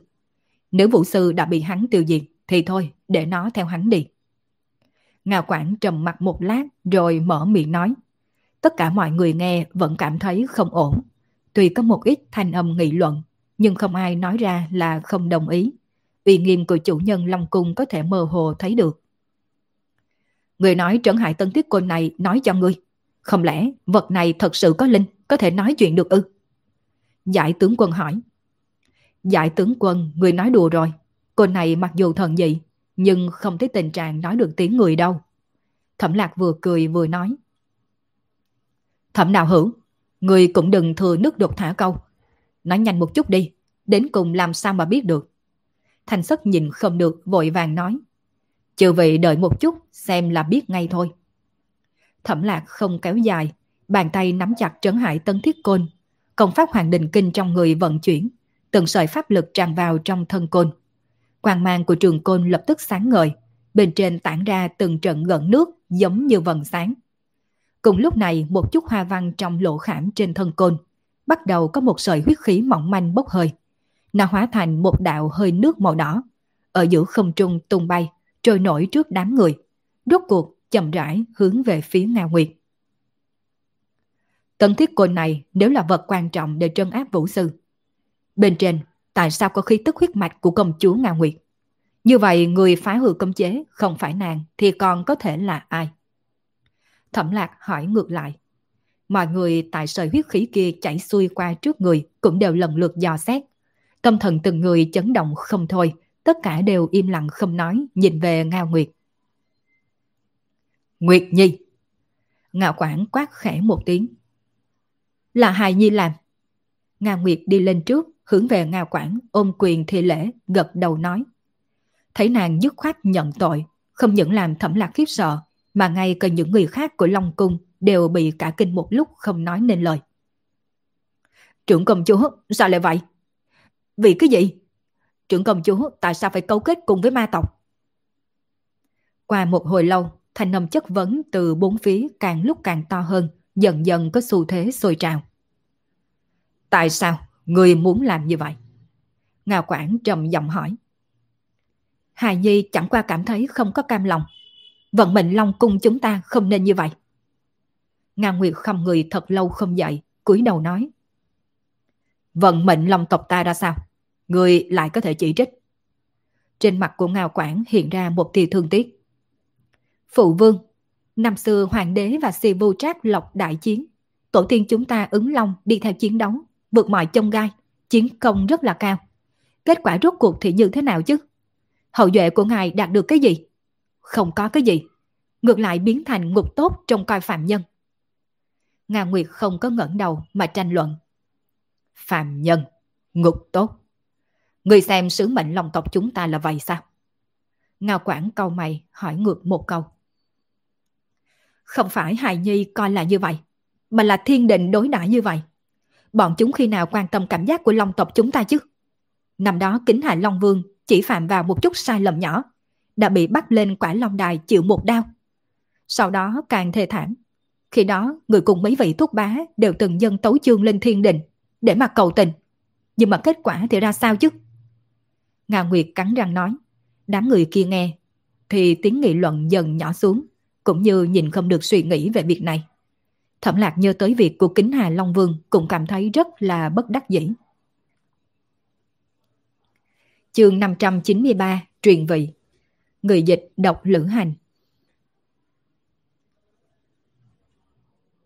Nếu vũ sư đã bị hắn tiêu diệt thì thôi để nó theo hắn đi. Ngào Quảng trầm mặt một lát rồi mở miệng nói. Tất cả mọi người nghe vẫn cảm thấy không ổn. Tuy có một ít thanh âm nghị luận, nhưng không ai nói ra là không đồng ý. Uy nghiêm của chủ nhân Long Cung có thể mơ hồ thấy được. Người nói trấn hại tân tiết côn này nói cho ngươi. Không lẽ vật này thật sự có linh, có thể nói chuyện được ư? Giải tướng quân hỏi. Giải tướng quân, người nói đùa rồi. Cô này mặc dù thần dị, nhưng không thấy tình trạng nói được tiếng người đâu. Thẩm lạc vừa cười vừa nói. Thẩm nào hữu, người cũng đừng thừa nước đột thả câu. Nói nhanh một chút đi, đến cùng làm sao mà biết được. Thành sất nhìn không được, vội vàng nói. Chư vị đợi một chút, xem là biết ngay thôi. Thẩm lạc không kéo dài, bàn tay nắm chặt trấn hải tân thiết côn. Công pháp hoàng đình kinh trong người vận chuyển, từng sợi pháp lực tràn vào trong thân côn. Quang mang của trường côn lập tức sáng ngời, bên trên tản ra từng trận gợn nước giống như vần sáng. Cùng lúc này một chút hoa văn trong lỗ khảm trên thân côn, bắt đầu có một sợi huyết khí mỏng manh bốc hơi. Nó hóa thành một đạo hơi nước màu đỏ, ở giữa không trung tung bay, trôi nổi trước đám người. Rốt cuộc chậm rãi hướng về phía Ngao Nguyệt. Tấn thiết côn này nếu là vật quan trọng để trấn áp vũ sư. Bên trên tại sao có khí tức huyết mạch của công chúa Nga Nguyệt. Như vậy người phá hư cấm chế không phải nàng thì còn có thể là ai? Thẩm lạc hỏi ngược lại. Mọi người tại sợi huyết khí kia chảy xuôi qua trước người cũng đều lần lượt dò xét. Tâm thần từng người chấn động không thôi, tất cả đều im lặng không nói, nhìn về Ngao Nguyệt. Nguyệt Nhi! Ngạo Quảng quát khẽ một tiếng. Là Hài Nhi làm. Ngao Nguyệt đi lên trước, hướng về Ngao Quảng ôm quyền thi lễ, gật đầu nói. Thấy nàng dứt khoát nhận tội, không những làm thẩm lạc khiếp sợ, mà ngay cả những người khác của Long Cung đều bị cả kinh một lúc không nói nên lời. Trưởng công chúa, sao lại vậy? Vì cái gì? Trưởng công chúa tại sao phải cấu kết cùng với ma tộc? Qua một hồi lâu, thanh âm chất vấn từ bốn phía càng lúc càng to hơn, dần dần có xu thế sôi trào. Tại sao? Người muốn làm như vậy. Ngao Quảng trầm giọng hỏi. Hài Nhi chẳng qua cảm thấy không có cam lòng. Vận mệnh Long Cung chúng ta không nên như vậy. Ngao Nguyệt không người thật lâu không dậy, cúi đầu nói. Vận mệnh Long tộc ta ra sao? Người lại có thể chỉ trích. Trên mặt của Ngao Quảng hiện ra một tia thương tiếc. Phụ vương, năm xưa hoàng đế và si vô trác lộc đại chiến. Tổ tiên chúng ta ứng long đi theo chiến đấu, vượt mọi chông gai, chiến công rất là cao. Kết quả rốt cuộc thì như thế nào chứ? Hậu duệ của ngài đạt được cái gì? Không có cái gì. Ngược lại biến thành ngục tốt trong coi phạm nhân. Nga Nguyệt không có ngẩng đầu mà tranh luận. Phạm nhân, ngục tốt. Người xem sứ mệnh lòng tộc chúng ta là vậy sao? Ngao Quảng câu mày hỏi ngược một câu. Không phải Hài Nhi coi là như vậy, mà là thiên định đối đãi như vậy. Bọn chúng khi nào quan tâm cảm giác của long tộc chúng ta chứ? Năm đó kính hạ Long Vương chỉ phạm vào một chút sai lầm nhỏ, đã bị bắt lên quả long đài chịu một đau. Sau đó càng thê thảm. Khi đó, người cùng mấy vị thúc bá đều từng dân tấu chương lên thiên đình để mà cầu tình. Nhưng mà kết quả thì ra sao chứ? Ngà Nguyệt cắn răng nói. Đám người kia nghe, thì tiếng nghị luận dần nhỏ xuống, cũng như nhìn không được suy nghĩ về việc này. Thẩm lạc nhớ tới việc của kính Hà Long Vương cũng cảm thấy rất là bất đắc dĩ. Chương 593 Truyền vị Người dịch đọc lữ hành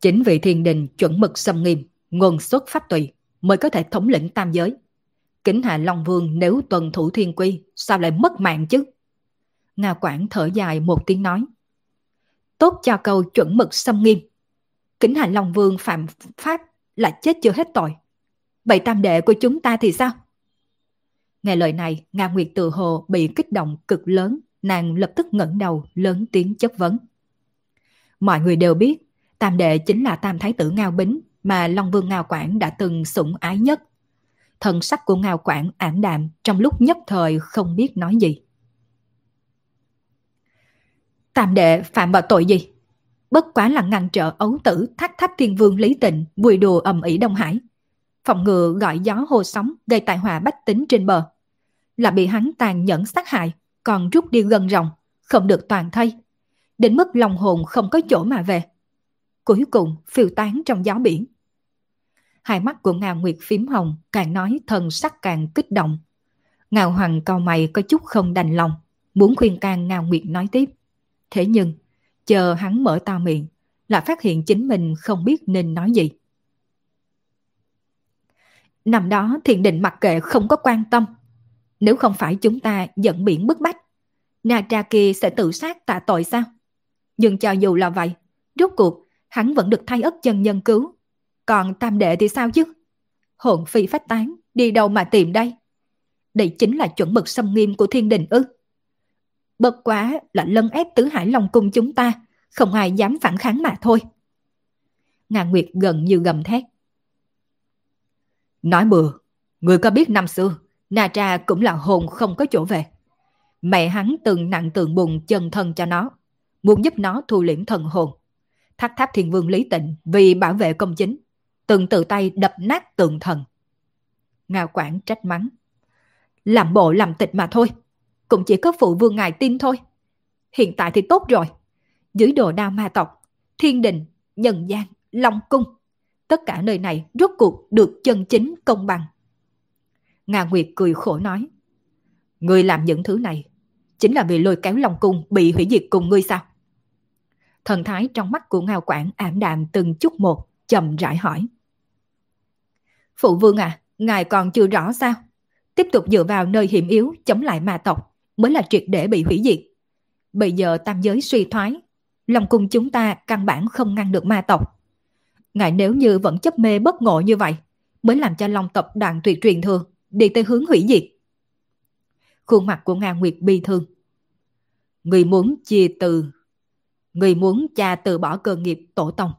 Chính vị thiền đình chuẩn mực xâm nghiêm, nguồn xuất pháp tùy mới có thể thống lĩnh tam giới. Kính Hạ Long Vương nếu tuần thủ thiên quy, sao lại mất mạng chứ? Nga Quảng thở dài một tiếng nói. Tốt cho câu chuẩn mực xâm nghiêm. Kính Hạ Long Vương phạm pháp là chết chưa hết tội. Vậy tam đệ của chúng ta thì sao? Nghe lời này, Nga Nguyệt tự hồ bị kích động cực lớn, nàng lập tức ngẩng đầu, lớn tiếng chất vấn. Mọi người đều biết, tam đệ chính là tam thái tử Ngao Bính mà Long Vương Ngao Quảng đã từng sủng ái nhất thần sắc của Ngao Quảng ảm đạm trong lúc nhất thời không biết nói gì. Tam đệ phạm vào tội gì? Bất quá là ngăn trở ấu tử thác tháp thiên vương Lý Tịnh vui đùa ầm ĩ Đông Hải. Phòng ngừa gọi gió hồ sóng gây tai họa bách tính trên bờ. Là bị hắn tàn nhẫn sát hại, còn rút đi gần rồng, không được toàn thây. Đến mức lòng hồn không có chỗ mà về. Cuối cùng phiêu tán trong gió biển hai mắt của Ngao Nguyệt phím hồng, càng nói thần sắc càng kích động. Ngao Hoàng cao mày có chút không đành lòng, muốn khuyên can Ngao Nguyệt nói tiếp. Thế nhưng, chờ hắn mở to miệng, lại phát hiện chính mình không biết nên nói gì. Năm đó thiền định mặc kệ không có quan tâm. Nếu không phải chúng ta dẫn biển bức bách, Na Tra kia sẽ tự sát tạ tội sao? Nhưng cho dù là vậy, rốt cuộc hắn vẫn được thay ất chân nhân cứu. Còn tam đệ thì sao chứ? Hồn phi phách tán, đi đâu mà tìm đây? Đây chính là chuẩn mực xâm nghiêm của thiên đình ư. Bất quá là lân ép tứ hải long cung chúng ta, không ai dám phản kháng mà thôi. Ngà Nguyệt gần như gầm thét. Nói bừa, người có biết năm xưa, Na Tra cũng là hồn không có chỗ về. Mẹ hắn từng nặng tượng bùn chân thân cho nó, muốn giúp nó thu liễm thần hồn. Thác tháp thiên vương Lý Tịnh vì bảo vệ công chính, từng tự tay đập nát tượng thần. Ngao Quảng trách mắng. Làm bộ làm tịch mà thôi, cũng chỉ có phụ vương ngài tin thôi. Hiện tại thì tốt rồi. Dưới đồ đao ma tộc, thiên đình, nhân gian, long cung, tất cả nơi này rốt cuộc được chân chính công bằng. ngà Nguyệt cười khổ nói. người làm những thứ này, chính là vì lôi kéo Long Cung bị hủy diệt cùng ngươi sao? Thần thái trong mắt của Ngao Quảng ảm đạm từng chút một, chậm rãi hỏi. Phụ vương à, ngài còn chưa rõ sao? Tiếp tục dựa vào nơi hiểm yếu chống lại ma tộc mới là triệt để bị hủy diệt. Bây giờ tam giới suy thoái, lòng cung chúng ta căn bản không ngăn được ma tộc. Ngài nếu như vẫn chấp mê bất ngộ như vậy, mới làm cho long tộc đoạn tuyệt truyền thừa, đi tới hướng hủy diệt. Khuôn mặt của Nga Nguyệt bi thương. Người muốn chia từ, người muốn cha từ bỏ cơ nghiệp tổ tông,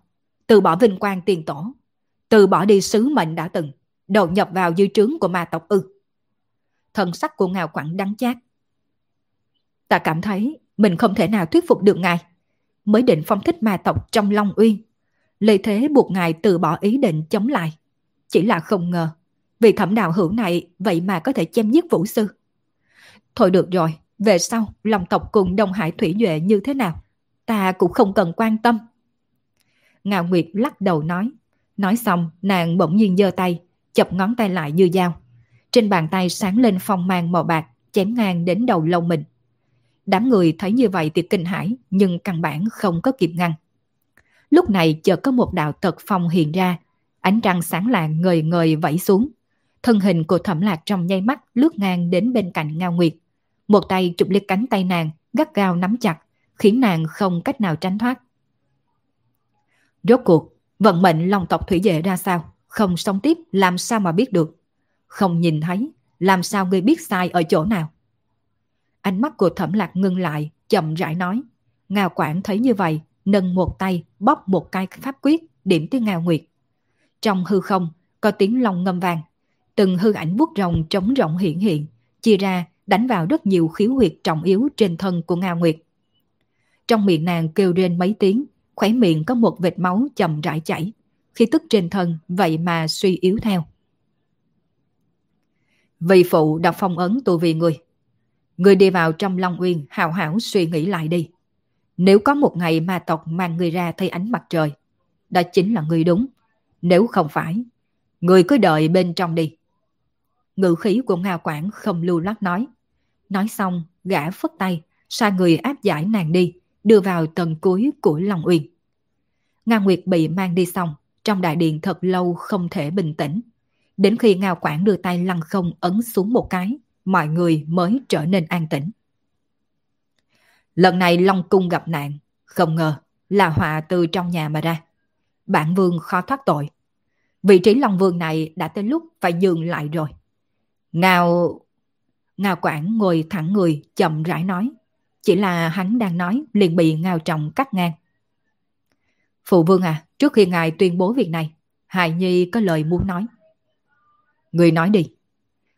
từ bỏ vinh quang tiền tổ, từ bỏ đi sứ mệnh đã từng, đầu nhập vào dư trướng của ma tộc ư. Thần sắc của ngào Quảng đắng chát. Ta cảm thấy mình không thể nào thuyết phục được ngài, mới định phong thích ma tộc trong Long Uyên. Lời thế buộc ngài từ bỏ ý định chống lại. Chỉ là không ngờ, vì thẩm đạo hữu này vậy mà có thể chém giết vũ sư. Thôi được rồi, về sau lòng tộc cùng Đông Hải Thủy Duệ như thế nào, ta cũng không cần quan tâm. Ngạo Nguyệt lắc đầu nói. Nói xong, nàng bỗng nhiên giơ tay, chập ngón tay lại như dao. Trên bàn tay sáng lên phong mang màu bạc, chém ngang đến đầu lâu mình. Đám người thấy như vậy thì kinh hãi, nhưng căn bản không có kịp ngăn. Lúc này chợt có một đạo tật phong hiện ra, ánh trăng sáng lạng ngời ngời vẫy xuống. Thân hình của thẩm lạc trong nháy mắt lướt ngang đến bên cạnh Ngao Nguyệt. Một tay chụp lấy cánh tay nàng, gắt gao nắm chặt, khiến nàng không cách nào tránh thoát. Rốt cuộc, Vận mệnh long tộc thủy vệ ra sao? Không sống tiếp làm sao mà biết được? Không nhìn thấy, làm sao ngươi biết sai ở chỗ nào? Ánh mắt của thẩm lạc ngưng lại, chậm rãi nói. Ngao quản thấy như vậy, nâng một tay, bóp một cái pháp quyết, điểm tới Ngao Nguyệt. Trong hư không, có tiếng long ngâm vàng. Từng hư ảnh vuốt rồng trống rộng hiện hiện, chia ra đánh vào rất nhiều khiếu huyệt trọng yếu trên thân của Ngao Nguyệt. Trong miệng nàng kêu rên mấy tiếng, khóe miệng có một vệt máu chậm rãi chảy. Khi tức trên thân, vậy mà suy yếu theo. Vì phụ đọc phong ấn tu vì người. Người đi vào trong Long Uyên hào hảo suy nghĩ lại đi. Nếu có một ngày ma tộc mang người ra thấy ánh mặt trời, đó chính là người đúng. Nếu không phải, người cứ đợi bên trong đi. Ngự khí của Nga Quảng không lưu lắc nói. Nói xong, gã phất tay, sai người áp giải nàng đi, đưa vào tầng cuối của Long Uyên. Nga Nguyệt bị mang đi xong, trong đại điện thật lâu không thể bình tĩnh. Đến khi Ngao Quảng đưa tay lăn không ấn xuống một cái, mọi người mới trở nên an tĩnh. Lần này Long Cung gặp nạn, không ngờ là họa từ trong nhà mà ra. Bản vương khó thoát tội. Vị trí Long Vương này đã tới lúc phải dừng lại rồi. Ngao... Ngao Quảng ngồi thẳng người, chậm rãi nói. Chỉ là hắn đang nói liền bị Ngao Trọng cắt ngang. Phụ vương à, trước khi ngài tuyên bố việc này, Hài Nhi có lời muốn nói. Người nói đi.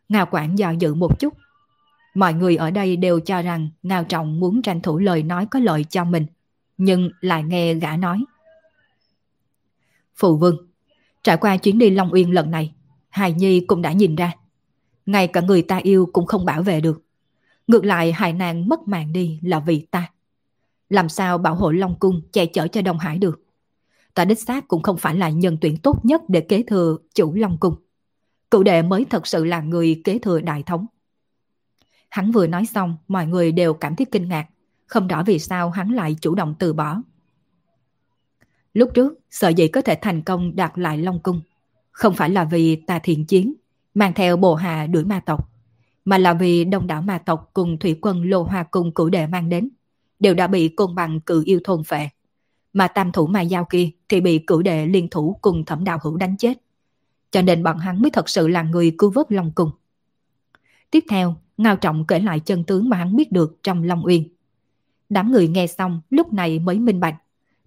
Ngao Quảng do dự một chút. Mọi người ở đây đều cho rằng Ngao Trọng muốn tranh thủ lời nói có lợi cho mình, nhưng lại nghe gã nói. Phụ vương, trải qua chuyến đi Long Uyên lần này, Hài Nhi cũng đã nhìn ra. Ngay cả người ta yêu cũng không bảo vệ được. Ngược lại hại nàng mất mạng đi là vì ta. Làm sao bảo hộ Long Cung che chở cho Đông Hải được? Ta đích xác cũng không phải là nhân tuyển tốt nhất để kế thừa chủ Long Cung. Cựu đệ mới thật sự là người kế thừa đại thống. Hắn vừa nói xong, mọi người đều cảm thấy kinh ngạc, không rõ vì sao hắn lại chủ động từ bỏ. Lúc trước, sợ dĩ có thể thành công đạt lại Long Cung, không phải là vì ta thiện chiến, mang theo bộ hà đuổi ma tộc, mà là vì đông đảo ma tộc cùng thủy quân lô hoa cung cửu đệ mang đến, đều đã bị côn bằng cự yêu thôn phệ. Mà tam thủ ma giao kia thì bị cửu đệ liên thủ cùng thẩm đạo hữu đánh chết. Cho nên bọn hắn mới thật sự là người cứu vớt Long Cung. Tiếp theo, Ngao Trọng kể lại chân tướng mà hắn biết được trong Long Uyên. Đám người nghe xong lúc này mới minh bạch.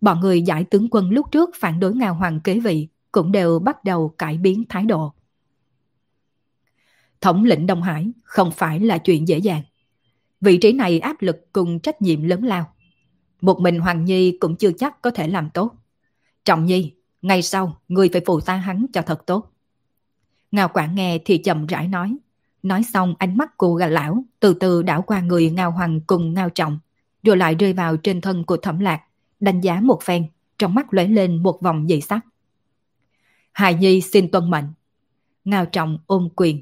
Bọn người giải tướng quân lúc trước phản đối Ngao Hoàng kế vị cũng đều bắt đầu cải biến thái độ. Thống lĩnh Đông Hải không phải là chuyện dễ dàng. Vị trí này áp lực cùng trách nhiệm lớn lao. Một mình Hoàng Nhi cũng chưa chắc có thể làm tốt. Trọng Nhi, ngay sau người phải phụ ta hắn cho thật tốt. Ngao Quảng nghe thì chậm rãi nói. Nói xong ánh mắt của gà lão từ từ đảo qua người Ngao Hoàng cùng Ngao Trọng, rồi lại rơi vào trên thân của Thẩm Lạc, đánh giá một phen, trong mắt lóe lên một vòng dị sắc. Hài Nhi xin tuân mệnh. Ngao Trọng ôm quyền.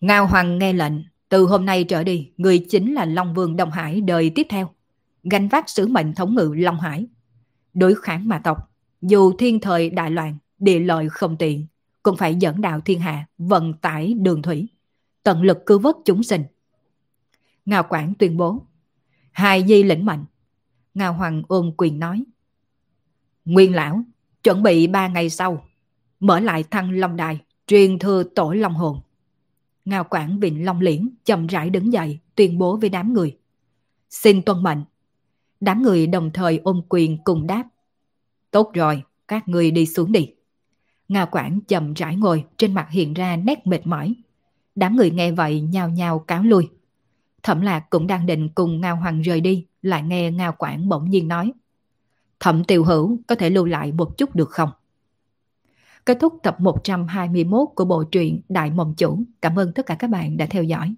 Ngao Hoàng nghe lệnh, từ hôm nay trở đi, người chính là Long Vương Đông Hải đời tiếp theo. Gánh vác sứ mệnh thống ngự Long Hải. Đối kháng mà tộc, dù thiên thời đại loạn, địa lợi không tiện, cũng phải dẫn đạo thiên hạ, vận tải đường thủy, tận lực cứu vớt chúng sinh. Ngao Quảng tuyên bố, hai di lĩnh mệnh. Ngao Hoàng ôm quyền nói, Nguyên lão, chuẩn bị ba ngày sau, mở lại thăng Long Đài, truyền thừa tổ Long Hồn. Ngao Quảng Vịnh Long Liễn chậm rãi đứng dậy, tuyên bố với đám người. Xin tuân mệnh. Đám người đồng thời ôm quyền cùng đáp. Tốt rồi, các người đi xuống đi. Ngao Quảng chậm rãi ngồi, trên mặt hiện ra nét mệt mỏi. Đám người nghe vậy nhao nhao cáo lui. Thẩm Lạc cũng đang định cùng Ngao Hoàng rời đi, lại nghe Ngao Quảng bỗng nhiên nói. Thẩm Tiểu Hữu có thể lưu lại một chút được không? Kết thúc tập 121 của bộ truyện Đại Mộng Chủ. Cảm ơn tất cả các bạn đã theo dõi.